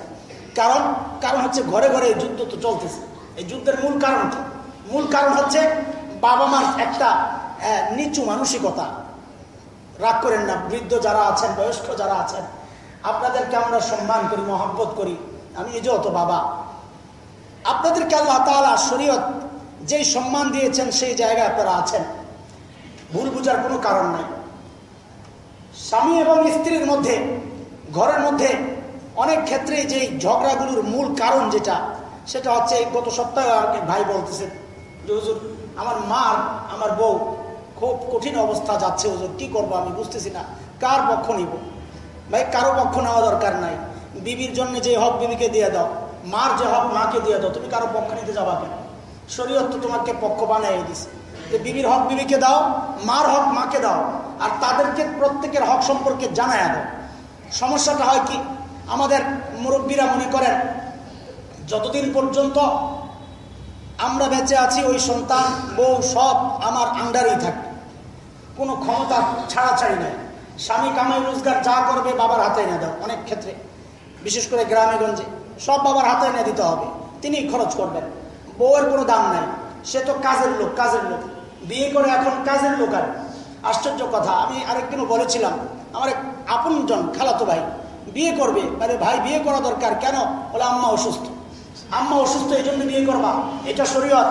কারণ কারণ হচ্ছে ঘরে ঘরে এই যুদ্ধ তো চলতেছে। এই যুদ্ধের মূল কারণ কি মূল কারণ হচ্ছে বাবা মার একটা নিচু মানসিকতা। রাগ করেন না, বৃদ্ধ যারা আছেন, বয়স্ক যারা আছেন, আপনাদেরকে আমরা সম্মান করি, মহব্বত করি। আমি নিজেও তো বাবা। আপনাদেরকে আল্লাহ তালা শরীয়ত যেই সম্মান দিয়েছেন, সেই জায়গায় আপনারা আছেন। ভুল বুঝার কোনো কারণ নাই। স্বামী এবং স্ত্রীর মধ্যে, ঘরের মধ্যে অনেক ক্ষেত্রে যে ঝগড়াগুলোর মূল কারণ যেটা, সেটা হচ্ছে গত সপ্তাহে ভাই বলতেছেন যে হুজুর, আমার মা আমার বউ খুব কঠিন অবস্থা যাচ্ছে হুজুর, কি করব আমি বুঝতেছি না, কার পক্ষ নিব? ভাই, কারও পক্ষ নেওয়া দরকার নাই। বিবির জন্য যে হক বিবিকে দিয়ে দাও, মার যে হক মাকে দিয়ে দাও, তুমি কারও পক্ষ নিতে যাবা কেন? শরীয়ত তো তোমাকে পক্ষ বানাই দিছে। যে বিবির হক বিবিকে দাও, মার হক মাকে দাও, আর তাদেরকে প্রত্যেকের হক সম্পর্কে জানায় দাও সমস্যাটা হয় কি? আমাদের মুরব্বীরা মনে করেন, যতদিন পর্যন্ত আমরা বেঁচে আছি, ওই সন্তান, বউ সব আমার আন্ডারেই থাকবে। কোনো ক্ষমতা ছাড়াছাড়ি নাই। স্বামী কামাই রোজগার যা করবে বাবার হাতে এনে দাও, অনেক ক্ষেত্রে। বিশেষ করে গ্রামে গঞ্জে, সব বাবার হাতে এনে দিতে হবে। তিনি খরচ করবেন। বউয়ের কোনো দাম নাই। সে তো কাজের লোক কাজের লোক। বিয়ে করে এখন কাজের লোক আর। আশ্চর্য কথা, আমি আরেকদিনও বলেছিলাম, আমার এক আপনজন খালাতো ভাই বিয়ে করবে। মানে ভাই, বিয়ে করা দরকার কেন? বলে, আম্মা অসুস্থ। আম্মা অসুস্থ, এই জন্য বিয়ে করবা। এটা শরীয়ত।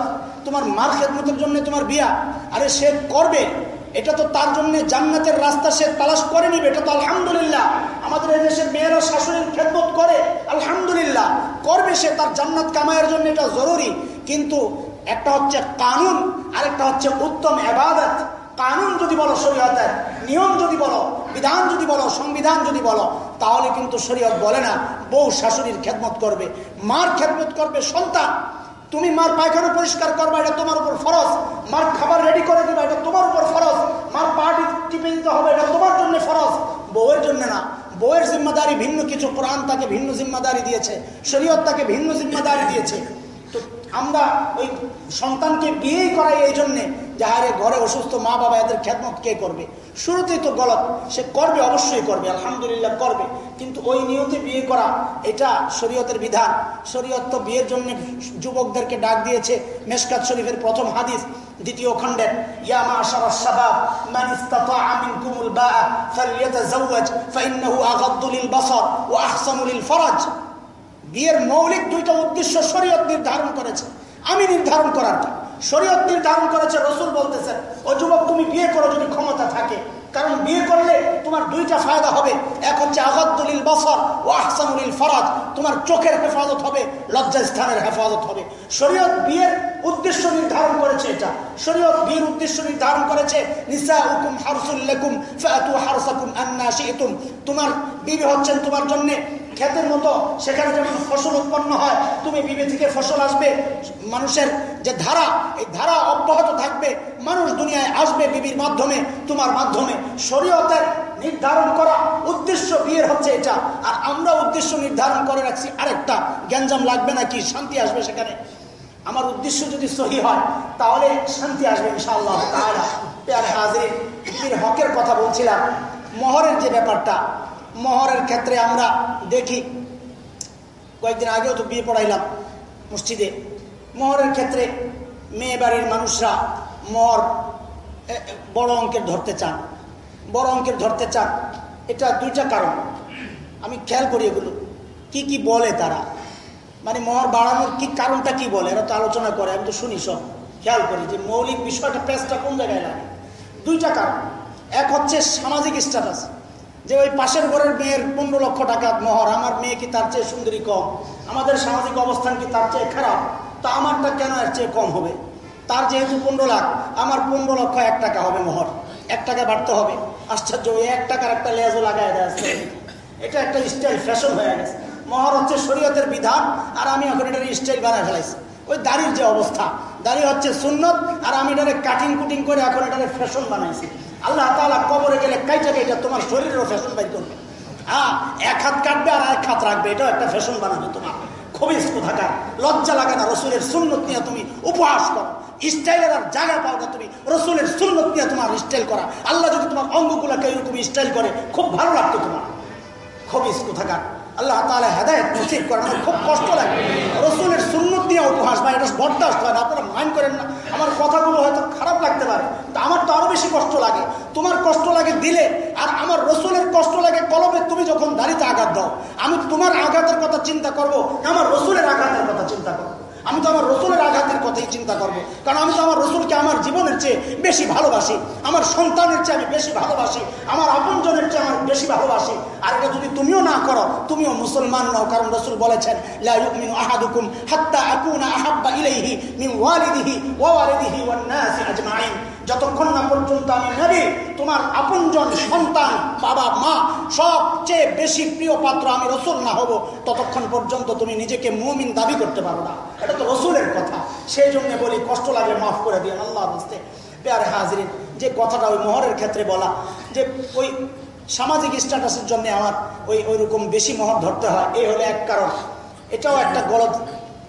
তোমার মার খেদমতের জন্য তোমার বিয়া। আরে সে করবে, এটা তো তার জন্য জান্নাতের রাস্তা সে তালাশ করে নিবে। এটা তো আলহামদুলিল্লাহ। আমাদের এই দেশের মেয়েরা শাশুড়ির খেদমত করে, আলহামদুলিল্লাহ। করবে সে তার জান্নাত কামায়ের জন্য, এটা জরুরি। কিন্তু একটা হচ্ছে কানুন, আরেকটা হচ্ছে উত্তম এবাদত কানুন যদি বলো শরীয়তের, নিয়ম যদি বলো, বিধান যদি বলো, সংবিধান যদি বলো, তাহলে কিন্তু শরীয়ত বলে না, বউ শাশুড়ির খেদমত করবে। মার খেদমত করবে সন্তান। তুমি মার পায়খানা পরিষ্কার করবা, এটা তোমার উপর ফরজ। মার খাবার রেডি করে দেবা, এটা তোমার উপর ফরজ। মার পাটি টিপে দিতে হবে, এটা তোমার জন্য ফরজ। বউয়ের জন্য না। বউয়ের জিম্মাদারি ভিন্ন কিছু, কোরআন তাকে ভিন্ন জিম্মাদারি দিয়েছে, শরীয়ত তাকে ভিন্ন জিম্মাদারি দিয়েছে। আমরা ওই সন্তানকে বিয়েই করাই এই জন্যে যাহারে ঘরে অসুস্থ মা বাবা, এদের খ্যাতমত কে করবে? শুরুতেই তো গলত, সে করবে, অবশ্যই করবে, আলহামদুলিল্লাহ করবে। কিন্তু ওই নিয়তে বিয়ে করা, এটা শরীয়তের বিধান। শরীয়ত তো বিয়ের জন্য যুবকদেরকে ডাক দিয়েছে। মেসকাত শরীফের প্রথম হাদিস, দ্বিতীয় খণ্ডের ইয়ামা ফরাজ। বিয়ের মৌলিক দুইটা উদ্দেশ্য শরীয়ত নির্ধারণ করেছে। আমি নির্ধারণ করার শরীয়ত নির্ধারণ করেছে, রসুল বলতেছেন, ও যুবক, তুমি বিয়ে করো যদি ক্ষমতা থাকে। কারণ বিয়ে করলে তোমার দুইটা ফায়দা হবে। এক হচ্ছে আগাদ্দুলিল বসর ও আহসানুলিল ফরাজ তোমার চোখের হেফাজত হবে লজ্জা স্থানের হেফাজত হবে। শরীয়ত বিয়ের উদ্দেশ্য নির্ধারণ করেছে এটা। শরীয়ত বিয়ের উদ্দেশ্য নির্ধারণ করেছে নিসা হুকুম হারসুল্লেকুম ফাতু হারসাকুম আন্না শিতুম। তোমার বিবি হচ্ছেন তোমার জন্যে ক্ষেতের মতো, সেখানে যেমন ফসল উৎপন্ন হয়, তুমি বিবে থেকে ফসল আসবে, মানুষের যে ধারা, এই ধারা অব্যাহত থাকবে, মানুষ দুনিয়ায় আসবে বিবির মাধ্যমে, তোমার মাধ্যমে। শরীয়তের নির্ধারণ করা উদ্দেশ্য বিয়ের হচ্ছে এটা। আর আমরা উদ্দেশ্য নির্ধারণ করে রাখছি আরেকটা। গ্যাঞ্জাম লাগবে নাকি? শান্তি আসবে সেখানে। আমার উদ্দেশ্য যদি সহি হয়, তাহলে শান্তি আসবে ইনশাআল্লাহ তাহলে হাজির হকের কথা বলছিলাম। মহরের যে ব্যাপারটা মহরের ক্ষেত্রে আমরা দেখি, কয়েকদিন আগেও তো বিয়ে পড়াইলাম মসজিদে। মহরের ক্ষেত্রে মেয়ে বাড়ির মানুষরা মহর বড় অঙ্কের ধরতে চান, বড় অঙ্কের ধরতে চান। এটা দুইটা কারণ। আমি খেয়াল করি এগুলো। কি কি বলে তারা? মানে মহর বাড়ানোর কি কারণটা কি বলে? এরা তো আলোচনা করে, আমি তো শুনি সব। খেয়াল করি যে মৌলিক বিষয়টা পেঁচটা কোন জায়গায় লাগে? দুইটা কারণ। এক হচ্ছে সামাজিক স্ট্যাটাস যে ওই পাশের ঘরের মেয়ের পনেরো লক্ষ টাকা মহর, আমার মেয়ে কি তার চেয়ে সুন্দরী কম? আমাদের সামাজিক অবস্থান কি তার চেয়ে খারাপ? তা আমারটা কেন এর চেয়ে কম হবে? তার যেহেতু পনেরো লাখ, আমার পনেরো লক্ষ এক টাকা হবে মহর। এক টাকা বাড়তে হবে। আশ্চর্য, ওই এক টাকার একটা লেজও লাগাই দেয় এটা একটা স্টাইল ফ্যাশন হয়ে গেছে। মহর হচ্ছে শরীয়তের বিধান, আর আমি এখন এটার স্টাইল বানায় ফেলাইছি। ওই দাড়ির যে অবস্থা, দাড়ি হচ্ছে সুন্নত, আর আমি এটারে কাটিং কুটিং করে এখন এটারে ফ্যাশন বানাইছি। আল্লাহ তালা কবরে গেলে কাইটা এটা তোমার শরীরেরও ফ্যাশন বাই করবে। হ্যাঁ এক হাত কাটবে আর এক হাত রাখবে, এটাও একটা ফ্যাশন বানাবে তোমার। খবিস কোথাকার লজ্জা লাগে না রসুলের সুন্নত নিয়ে তুমি উপহাস করো। স্টাইলের আর জায়গা পাও না তুমি, রসুলের সুন্নত নিয়ে তোমার স্টাইল করা। আল্লাহ যদি তোমার অঙ্গগুলোকে এরকম স্টাইল করে, খুব ভালো লাগতো তোমার। খবিস কোথাকার আল্লাহ তাহলে হেদায়ত নসিব করেন। আমার খুব কষ্ট লাগে। রসুলের সুন্নত দিয়ে উপহাস বা এটা বরদাস্ত হয় না। আপনারা মাইন্ড করেন না। আমার কথাগুলো হয়তো খারাপ লাগতে পারে, তা আমার তো আরও বেশি কষ্ট লাগে। তোমার কষ্ট লাগে দিলে, আর আমার রসুলের কষ্ট লাগে কলমে তুমি যখন দাড়িতে আঘাত দাও। আমি তোমার আঘাতের কথা চিন্তা করব, আমার রসুলের আঘাতের কথা চিন্তা করব। আমি তো আমার রসুলের আঘাতের কথাই চিন্তা করব। কারণ আমি তো আমার রসুলকে আমার জীবনের চেয়ে বেশি ভালোবাসি। আমার সন্তানের চেয়ে আমি বেশি ভালোবাসি। আমার আপনজনের চেয়ে আমার বেশি ভালোবাসি। আর এটা যদি তুমিও না করো, তুমিও মুসলমান নও। কারণ রসুল বলেছেন আহাদুকুম হাত্তা আহাব্বা ইলাইহি মিন ওয়ালিদিহি ওয়া ওয়ালিদিহি ওয়ান্না আজমাইন। যতক্ষণ না পর্যন্ত আমি নবী তোমার আপনজন সন্তান, বাবা, মা, সবচেয়ে বেশি প্রিয় পাত্র আমি রসুল না হব, ততক্ষণ পর্যন্ত তুমি নিজেকে মুমিন দাবি করতে পারো না। এটা তো রসুলের কথা। সেই জন্য বলি, কষ্ট লাগে, মাফ করে দিয়ে আল্লাহ বুঝতে পেয়ারে হাজরিন, যে কথাটা ওই মোহরের ক্ষেত্রে বলা, যে ওই সামাজিক স্ট্যাটাসের জন্য আমার ওই ওই রকম বেশি মোহর ধরতে হয় এই হলো এক কারণ। এটাও একটা গলত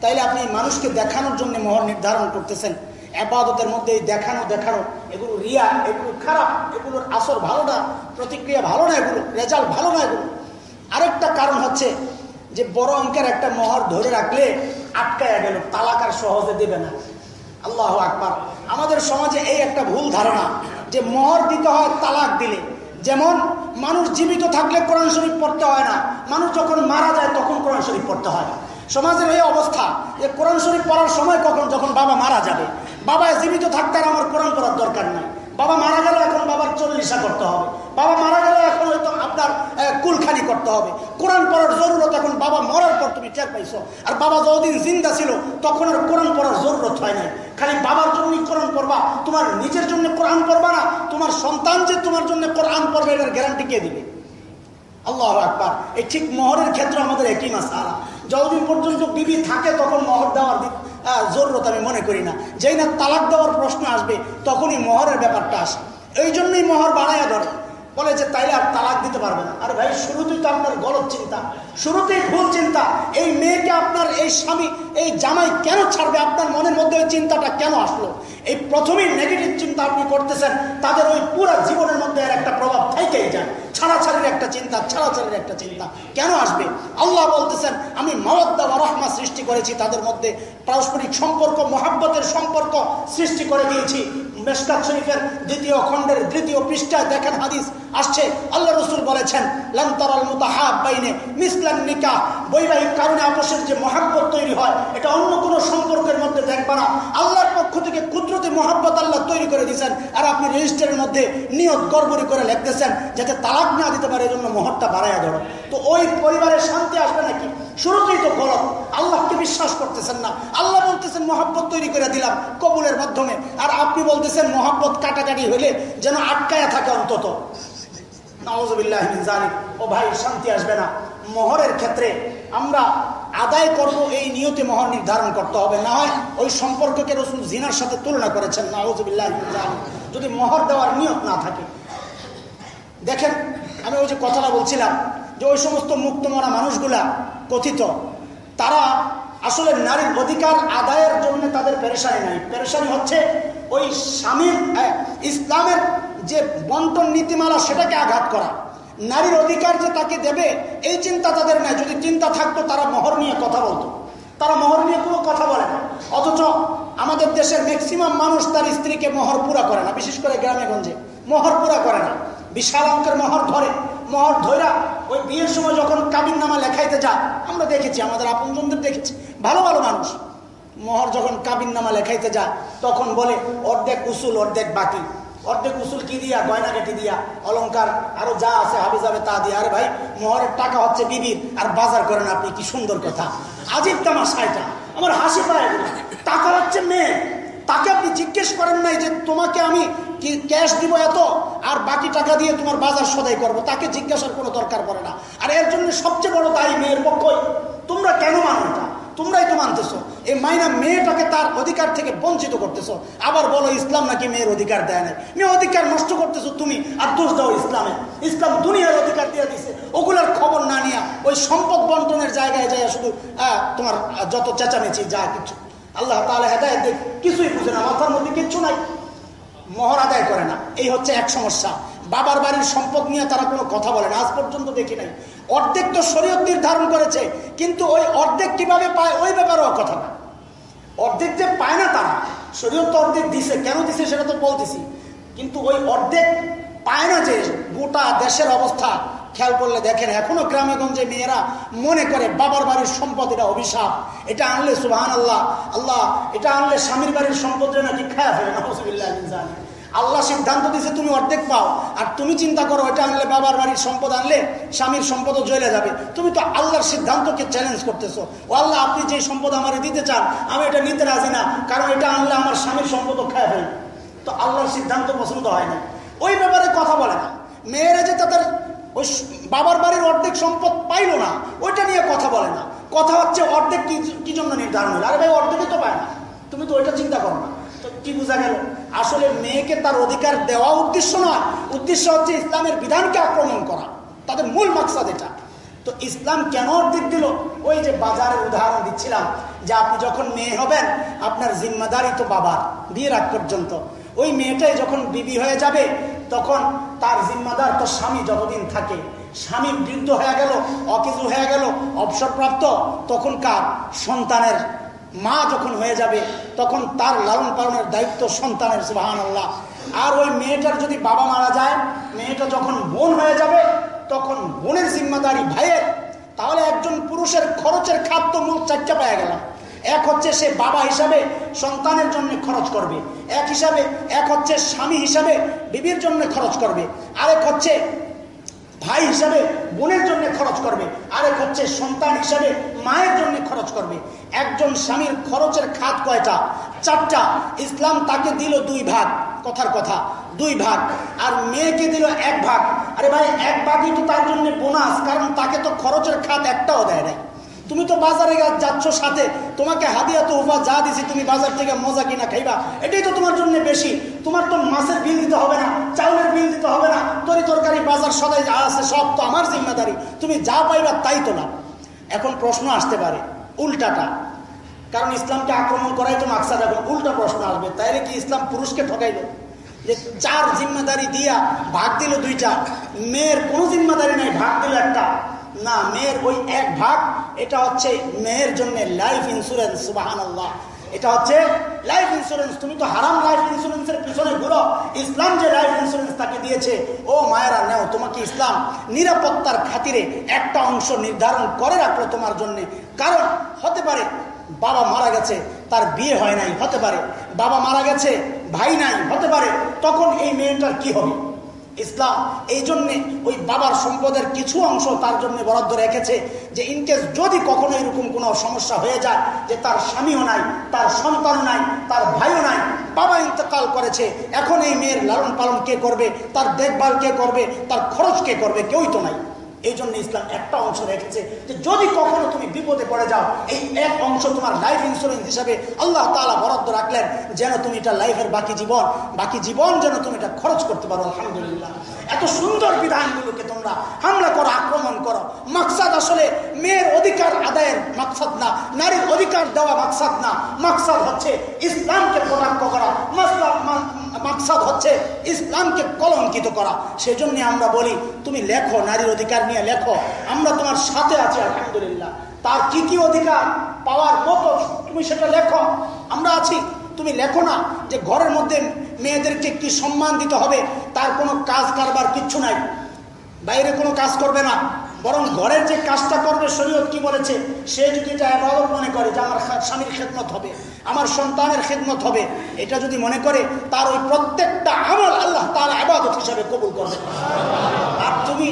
তাইলে আপনি মানুষকে দেখানোর জন্য মোহর নির্ধারণ করতেছেন। আবাদতের মধ্যে দেখানো দেখানো, এগুলো রিয়া, এগুলো খারাপ, এগুলোর আসর ভালো না, প্রতিক্রিয়া ভালো না এগুলো, রেজাল্ট ভালো না এগুলো। আরেকটা কারণ হচ্ছে যে বড় অঙ্কের একটা মহর ধরে রাখলে আটকায়া গেল তালাকার সহজে দেবে না। আল্লাহ আকবার। আমাদের সমাজে এই একটা ভুল ধারণা যে মহর দিতে হয় তালাক দিলে। যেমন মানুষ জীবিত থাকলে কোরআন শরীফ পড়তে হয় না, মানুষ যখন মারা যায় তখন কোরআন শরীফ পড়তে হয়। সমাজের এই অবস্থা যে কোরআন শরীফ পড়ার সময় কখন যখন বাবা মারা যাবে বাবা জীবিত থাকতে আর আমার কোরআন পড়ার দরকার নাই। বাবা মারা গেল, এখন বাবার চল্লিশা করতে হবে। বাবা মারা গেলে, এখন হয়তো আপনার কুলখানি করতে হবে। কোরআন পড়ার জরুরত এখন বাবা মরার পর তুমি টের পাইছো। আর বাবা যতদিন জিন্দা ছিল, তখন আর কোরআন পড়ার জরুরত হয় নাই। খালি বাবার জন্যই কোরআন পড়বা, তোমার নিজের জন্য কোরআন পড়বা না, তোমার সন্তান যে তোমার জন্য কোরআন পড়বে, এটার গ্যারান্টি কে দিবে? আল্লাহ আকবার। এই ঠিক মহরের ক্ষেত্রে আমাদের একই মাসালা। যতদিন পর্যন্ত বিবি থাকে, তখন মহর দেওয়ার জরুরত আমি মনে করি না। যেই না তালাক দেওয়ার প্রশ্ন আসবে, তখনই মহরের ব্যাপারটা আসে। এই জন্যই মহর বাড়াইয়া ধরে। বলে যে, তাইলে আর তালাক দিতে পারবে না। আর ভাই, শুরুতেই তো আপনার গলত চিন্তা। শুরুতেই ভুল চিন্তা। এই মেয়েকে আপনার, এই স্বামী, এই জামাই কেন ছাড়বে? আপনার মনের মধ্যে ওই চিন্তাটা কেন আসলো? এই প্রথমেই নেগেটিভ চিন্তা আপনি করতেছেন, তাদের ওই পুরো জীবনের মধ্যে একটা প্রভাব থেকেই যায়। ছাড়াছাড়ির একটা চিন্তা, ছাড়াছাড়ির একটা চিন্তা। কেন আসবে? আল্লাহ বলতেছেন, আমি মাওয়াদ্দা বা রহমা সৃষ্টি করেছি, তাদের মধ্যে পারস্পরিক সম্পর্ক, মহাব্বতের সম্পর্ক সৃষ্টি করে দিয়েছি। মেসকাত শরীফের দ্বিতীয় খণ্ডের, দ্বিতীয় পৃষ্ঠায় দেখেন হাদিস আসছে। আল্লাহ রসুল বলেছেন লান্তারাল মুতাহাব বাইনে মিসলান নিকা বৈবাহিক কারণে আপোষের যে মহাব্বত তৈরি হয়, এটা অন্য কোনো সম্পর্কের মধ্যে দেখবা না। আল্লাহর পক্ষ থেকে কুদরতি মহাব্বত আল্লাহ তৈরি করে দিয়েছেন। আর আপনি রেজিস্টারের মধ্যে নিয়ত গড়বড়ি করে লিখতেছেন, যাতে তালাক না দিতে পারে এই জন্য মহরটা বাড়াইয়া ধরো। তো ওই পরিবারের শান্তি আসবে নাকি? শুরুতেই তো গলত। আল্লাহকে বিশ্বাস করতেছেন না। আল্লাহ বলতেছেন, মহাব্বত তৈরি করে দিলাম কবুলের মাধ্যমে। আর আপনি বলতেছেন, মহাব্বত কাটাকাটি হইলে যেন আটকায়া থাকে অন্তত। ও ভাই, শান্তি আসবে না। মোহরের ক্ষেত্রে আমরা আদায় করব এই নিয়তে মোহর নির্ধারণ করতে হবে। না হয় ওই সম্পর্ককে রসুল জিনার সাথে তুলনা করেছেন নাওজবিল্লাহ যদি মোহর দেওয়ার নিয়ত না থাকে। দেখেন, আমি ওই যে কথাটা বলছিলাম যে ওই সমস্ত মুক্তমরা মানুষগুলা কথিত, তারা আসলে নারীর অধিকার আদায়ের জন্য তাদের পেরেশানি নাই। পেরেশানি হচ্ছে ওই স্বামীর ইসলামের যে বন্টন নীতিমালা সেটাকে আঘাত করা। নারীর অধিকার যে তাকে দেবে, এই চিন্তা তাদের নাই। যদি চিন্তা থাকতো, তারা মোহর নিয়ে কথা বলতো। তারা মোহর নিয়ে কোনো কথা বলে না। অথচ আমাদের দেশের ম্যাক্সিমাম মানুষ তার স্ত্রীকে মোহর পুরা করে না। বিশেষ করে গ্রামে গঞ্জে। মোহর পুরা করে না। বিশাল অঙ্কের মোহর ধরে। মোহর ধৈরা ওই বিয়ের সময় যখন কাবিন নামা লেখাইতে যায়, আমরা দেখেছি, আমাদের আপনজনদের দেখেছি। ভালো ভালো মানুষ। মোহর যখন কাবিন নামা লেখাইতে যায়, তখন বলে, অর্ধেক উসুল, অর্ধেক বাকি অর্ধেক উসুল কি দিয়া? গয়না কেটে দিয়া, অলংকার, আরও যা আছে হাবি যাবে তা দিয়ে। আরে ভাই, মোহরের টাকা হচ্ছে বিবির, আর বাজার করেন আপনি, কি সুন্দর কথা। আজিব তামাশা এটা। আমার হাসি পায় টাকা হচ্ছে মেয়ে তাকে আপনি জিজ্ঞেস করেন নাই যে তোমাকে আমি কি ক্যাশ দিব এত, আর বাকি টাকা দিয়ে তোমার বাজার সদাই করব? তাকে জিজ্ঞাসার কোনো দরকার পড়ে না। আর এর জন্য সবচেয়ে বড় দায়ী মেয়ের পক্ষই। তোমরা কেন মানো এটা? তোমরাই তো মানতেছো। এই মাইনা মেয়েটাকে তার অধিকার থেকে বঞ্চিত করতেছো। আবার বলো, ইসলাম নাকি মেয়ের অধিকার দেয় নাই? মেয়ে অধিকার নষ্ট করতেছো তুমি আর দোষ দাও ইসলামে। ইসলাম দুনিয়ার অধিকার দিয়ে দিছে। ওগুলার খবর না নিয়ে ওই সম্পদ বন্টনের জায়গায় যায় শুধু তোমার যত চেঁচামেচি, যা কিছু। আল্লাহ তাহলে হেদায় দেখ কিছুই বুঝে না, মাথার মধ্যে কিচ্ছু নাই। মহর আদায় করে না। এই হচ্ছে এক সমস্যা। বাবার বাড়ির সম্পদ নিয়ে তারা কোনো কথা বলে না। আজ পর্যন্ত দেখি নাই। অর্ধেক তো শরীয়ত নির্ধারণ করেছে, কিন্তু ওই অর্ধেক কীভাবে পায় ওই ব্যাপারেও কথা না। অর্ধেক যে পায় না তারা, শরীয়ত তো অর্ধেক দিছে, কেন দিছে সেটা তো বলতেছি। কিন্তু ওই অর্ধেক পায় না যে গোটা দেশের অবস্থা, খেয়াল করলে দেখেন, এখনও গ্রামে গঞ্জে মেয়েরা মনে করে বাবার বাড়ির সম্পদ এটা অভিশাপ, এটা আনলে সুবাহান আল্লাহ আল্লাহ এটা আনলে স্বামীর বাড়ির সম্পদ নাকি খায়া ফেলে নজবিল্লাহ আল্লাহ সিদ্ধান্ত দিয়েছে, তুমি অর্ধেক পাও। আর তুমি চিন্তা করো, এটা আনলে বাবার বাড়ির সম্পদ আনলে স্বামীর সম্পদও জ্বলে যাবে। তুমি তো আল্লাহর সিদ্ধান্তকে চ্যালেঞ্জ করতেছো। ও আল্লাহ, আপনি যে সম্পদ আমার দিতে চান, আমি এটা নিতে রাজি না, কারণ এটা আনলে আমার স্বামীর সম্পদও খায় ফেলবে তো আল্লাহর সিদ্ধান্ত পছন্দ হয় না। ওই ব্যাপারে কথা বলে না। মেয়েরা যে তাদের ওই বাবার বাড়ির অর্ধেক সম্পদ পাইলো না, ওইটা নিয়ে কথা বলে না। কথা হচ্ছে অর্ধেক কি জন্য নির্ধারণ হলো? আরে ভাই, অর্ধেকই তো পায় না। তুমি তো ওইটা চিন্তা করো না। কি বোঝা গেল? আসলে মেয়েকে তার অধিকার দেওয়া উদ্দেশ্য নয়। উদ্দেশ্য হচ্ছে ইসলামের বিধানকে আক্রমণ করা। তাদের মূল মাকসাদ এটা। তো ইসলাম কেন অর্ধেক দিল? ওই যে বাজারের উদাহরণ দিচ্ছিলাম, যে আপনি যখন মেয়ে হবেন, আপনার জিম্মাদারি তো বাবার, বিয়ের আগ পর্যন্ত। ওই মেয়েটাই যখন বিবি হয়ে যাবে, তখন তার জিম্মাদার তো স্বামী যতদিন থাকে। স্বামী বৃদ্ধ হয়ে গেল, অকিজু হয়ে গেল, অবসরপ্রাপ্ত তখন কার সন্তানের মা যখন হয়ে যাবে, তখন তার লালন পালনের দায়িত্ব সন্তানের সুবাহান আল্লাহ আর ওই মেয়েটার যদি বাবা মারা যায়, মেয়েটা যখন বোন হয়ে যাবে, তখন বোনের জিম্মাদারি ভাইয়ের। তাহলে একজন পুরুষের খরচের খাদ্য মূল চারটা পাওয়া গেলাম। এক হচ্ছে সে বাবা হিসাবে সন্তানের জন্য খরচ করবে। এক হিসাবে, এক হচ্ছে স্বামী হিসাবে বিবির জন্য খরচ করবে। আরেক হচ্ছে ভাই হিসাবে বোনের জন্য খরচ করবে, আরেক হচ্ছে সন্তান হিসাবে মায়ের জন্য খরচ করবে। একজন স্বামীর খরচের খাত কয়টা? চারটা। ইসলাম তাকে দিল দুই ভাগ, কথার কথা, দুই ভাগ। আর মেয়েকে দিল এক ভাগ। আরে ভাই, এক ভাগই তো তার জন্য বোনাস, কারণ তাকে তো খরচের খাত একটাও দেয় নাই। তুমি তো বাজারে যাচ্ছ সাথে। তোমাকে হাদিয়া তো উফা যা দিছি, তুমি বাজার থেকে মজা কিনা খাইবা। এটাই তো তোমার জন্য বেশি। তোমার তো মাছের বিল দিতে হবে না, চাউলের বিল দিতে হবে না। তরি তরকারি বাজার সদাই যা আছে, সব তো আমার জিম্মাদারি। তুমি যা পাইবা তাই তো না। এখন প্রশ্ন আসতে পারে, উল্টাটা। কারণ ইসলামকে আক্রমণ করাই তো মাকসাদ, এখন উল্টা প্রশ্ন আসবে। তাইলে কি ইসলাম পুরুষকে ঠকাইল? যে চার জিম্মাদারি দিয়া ভাগ দিল দুইটা। মেয়ের কোনো জিম্মাদারি নাই, ভাগ দিল একটা। না, মেয়ের ওই এক ভাগ, এটা হচ্ছে মেয়ের জন্য লাইফ ইন্স্যুরেন্স সুবাহান আল্লাহ এটা হচ্ছে লাইফ ইন্স্যুরেন্স তুমি তো হারাম লাইফ ইন্স্যুরেন্সের পিছনে ঘুরো। ইসলাম যে লাইফ ইন্স্যুরেন্স তাকে দিয়েছে, ও মায়েরা নেও, তোমাকে ইসলাম নিরাপত্তার খাতিরে একটা অংশ নির্ধারণ করে রাখল তোমার জন্য। কারণ, হতে পারে বাবা মারা গেছে, তার বিয়ে হয় নাই, হতে পারে। বাবা মারা গেছে, ভাই নাই, হতে পারে। তখন এই মেয়েটার কি হবে? ইসলাম, এই জন্যে ওই বাবার সম্পদের কিছু অংশ তার জন্য বরাদ্দ রেখেছে যে ইনকেস যদি কখনো এরকম কোনো সমস্যা হয়ে যায় যে তার স্বামীও নাই, তার সন্তান নাই, তার ভাইও নাই, বাবা ইন্তকাল করেছে, এখন এই মেয়ের লালন পালন কে করবে, তার দেখভাল কে করবে, তার খরচ কে করবে, কেউই তো নাই। এই জন্য ইসলাম একটা অংশ রেখেছে যে যদি কখনো তুমি বিপদে পড়ে যাও, এই এক অংশ তোমার লাইফ ইন্স্যুরেন্স হিসাবে আল্লাহ তালা বরাদ্দ রাখলেন যেন তুমি এটা লাইফের বাকি জীবন বাকি জীবন যেন তুমি এটা খরচ করতে পারো, আলহামদুলিল্লাহ। এত সুন্দর বিধানগুলোকে তোমরা হামলা করো, আক্রমণ করো। মাকসাদ আসলে মেয়ের অধিকার আদায়ের মাকসাদ না, নারীর অধিকার দেওয়া মাকসাদ না। মাকসাদ হচ্ছে ইসলামকে কটাক্ষ করা। মাকসাদ হচ্ছে ইসলামকে কলঙ্কিত করা। সেজন্য আমরা বলি, তুমি লেখো, নারীর অধিকার নিয়ে লেখো। আমরা তোমার সাথে আছি, আলহামদুলিল্লাহ। তার কি কি অধিকার, পাওয়ার মতো তুমি সেটা লেখো। আমরা আছি, তুমি লেখো না যে ঘরের মধ্যে মেয়েদেরকে কি সম্মান দিতে হবে? তার কোনো কাজ কারবার কিচ্ছু নাই। বাইরে কোনো কাজ করবে না। বরং ঘরের যে কাজটা করবে, শরীয়ত কি বলেছে? সে যদি এটা আবাদত মনে করে যে আমার স্বামীর খেদমত হবে, আমার সন্তানের খেদমত হবে, এটা যদি মনে করে, তার ওই প্রত্যেকটা আমল আল্লাহ তার আবাদত হিসাবে কবুল করবে। আর তুমি,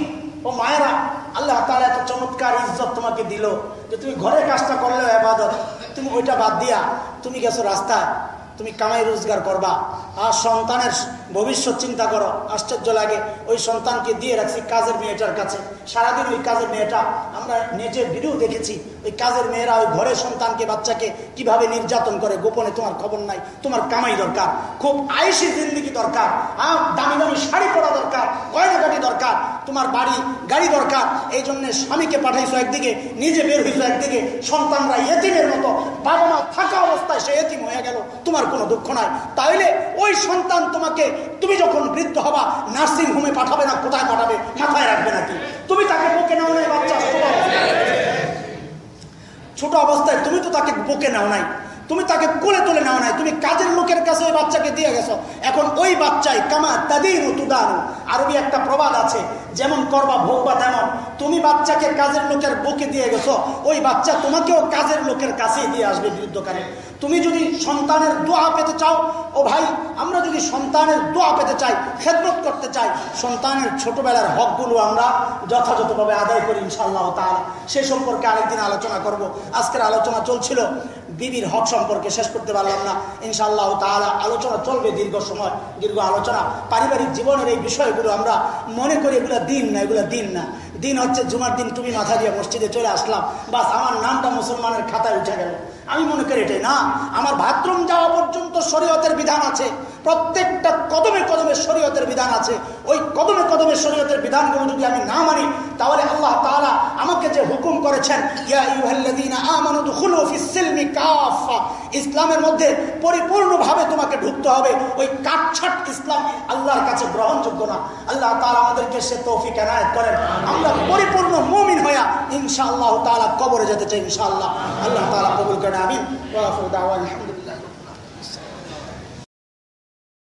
ও মায়েরা, আল্লাহ তার এত চমৎকার ইজ্জত তোমাকে দিল যে তুমি ঘরের কাজটা করলে আবাদত। তুমি ওইটা বাদ দিয়া, তুমি গেছো রাস্তায়। তুমি কামাই রোজগার করবা। আর সন্তানের ভবিষ্যৎ চিন্তা করো, আশ্চর্য লাগে। ওই সন্তানকে দিয়ে রাখছি কাজের মেয়েটার কাছে। সারাদিন ওই কাজের মেয়েটা, আমরা নেটে ভিডিও দেখেছি। ওই কাজের মেয়েরা ওই ঘরের সন্তানকে, বাচ্চাকে কীভাবে নির্যাতন করে, গোপনে তোমার খবর নাই, তোমার কামাই দরকার। খুব আয়সি জিন্দিগি দরকার হ্যাঁ দামি দামি শাড়ি পরা দরকার, গয়নাগাটি দরকার, তোমার বাড়ি, গাড়ি দরকার। এই জন্য স্বামীকে পাঠাইছো একদিকে, নিজে বের হইছো একদিকে। সন্তানরা এতিমের মতো বাবা মা থাকা অবস্থায় সে এতিম হয়ে গেল, তোমার কোনো দুঃখ নাই। তাইলে ওই সন্তান তোমাকে, তুমি যখন বৃদ্ধ হবা, নার্সিং হোমে পাঠাবে না, কোথায় পাঠাবে, মাথায় রাখবে নাকি? তুমি তাকে বুকে নাও নাই, বাচ্চা ছোট অবস্থায় তুমি তো তাকে বুকে নাও নাই। তুমি তাকে কোলে তুলে নেওয়া নাই। তুমি কাজের লোকের কাছে ওই বাচ্চাকে দিয়ে গেছো। এখন ওই বাচ্চাই কামা তাদিন তুদানু আরবি একটা প্রবাদ আছে, যেমন করবা ভোগবা তেমন। তুমি বাচ্চাকে কাজের লোকের বুকে দিয়ে গেছো, ওই বাচ্চা তোমাকেও কাজের লোকের কাছেই দিয়ে আসবে বিরুদ্ধকারে তুমি যদি সন্তানের দোয়া পেতে চাও, ও ভাই, আমরা যদি সন্তানের দোয়া পেতে চাই, খেদমত করতে চাই, সন্তানের ছোটবেলার হকগুলো আমরা যথাযথভাবে আদায় করি ইনশাল্লাহ তাহলে সে সম্পর্কে আরেকদিন আলোচনা করব। আজকের আলোচনা চলছিল বিবির হক সম্পর্কে শেষ করতে পারলাম না। ইনশাআল্লাহ তাহলে আলোচনা চলবে দীর্ঘ সময়, দীর্ঘ আলোচনা। পারিবারিক জীবনের এই বিষয়গুলো আমরা মনে করি এগুলো দিন না, এগুলো দিন না। দিন হচ্ছে জুমার দিন তুমি মাথা দিয়ে মসজিদে চলে আসলাম। বাস আমার নামটা মুসলমানের খাতায় উঠে গেল। আমি মনে করি এটাই না। আমার বাথরুম যাওয়া পর্যন্ত শরীয়তের বিধান আছে। প্রত্যেকটা কদমে কদমে শরীয়তের বিধান আছে। ওই কদমে কদমে শরীয়তের বিধানগুলো যদি আমি না মানি, তাহলে আল্লাহ তাআলা আমাকে যে হুকুম করেছেন ইসলামের মধ্যে পরিপূর্ণভাবে তোমাকে ঢুকতে হবে। ওই কাটছাট ইসলাম আল্লাহর কাছে গ্রহণযোগ্য না। আল্লাহ তালা আমাদেরকে সে তৌফিক এনায়েত করেন। আমরা পরিপূর্ণ মুমিন হইয়া ইনশাআল্লাহ তাআলা কবরে যেতে চাই ইনশাআল্লাহ। আল্লাহ তাআলা কবুল করেন العالمين وآخر دعوانا الحمد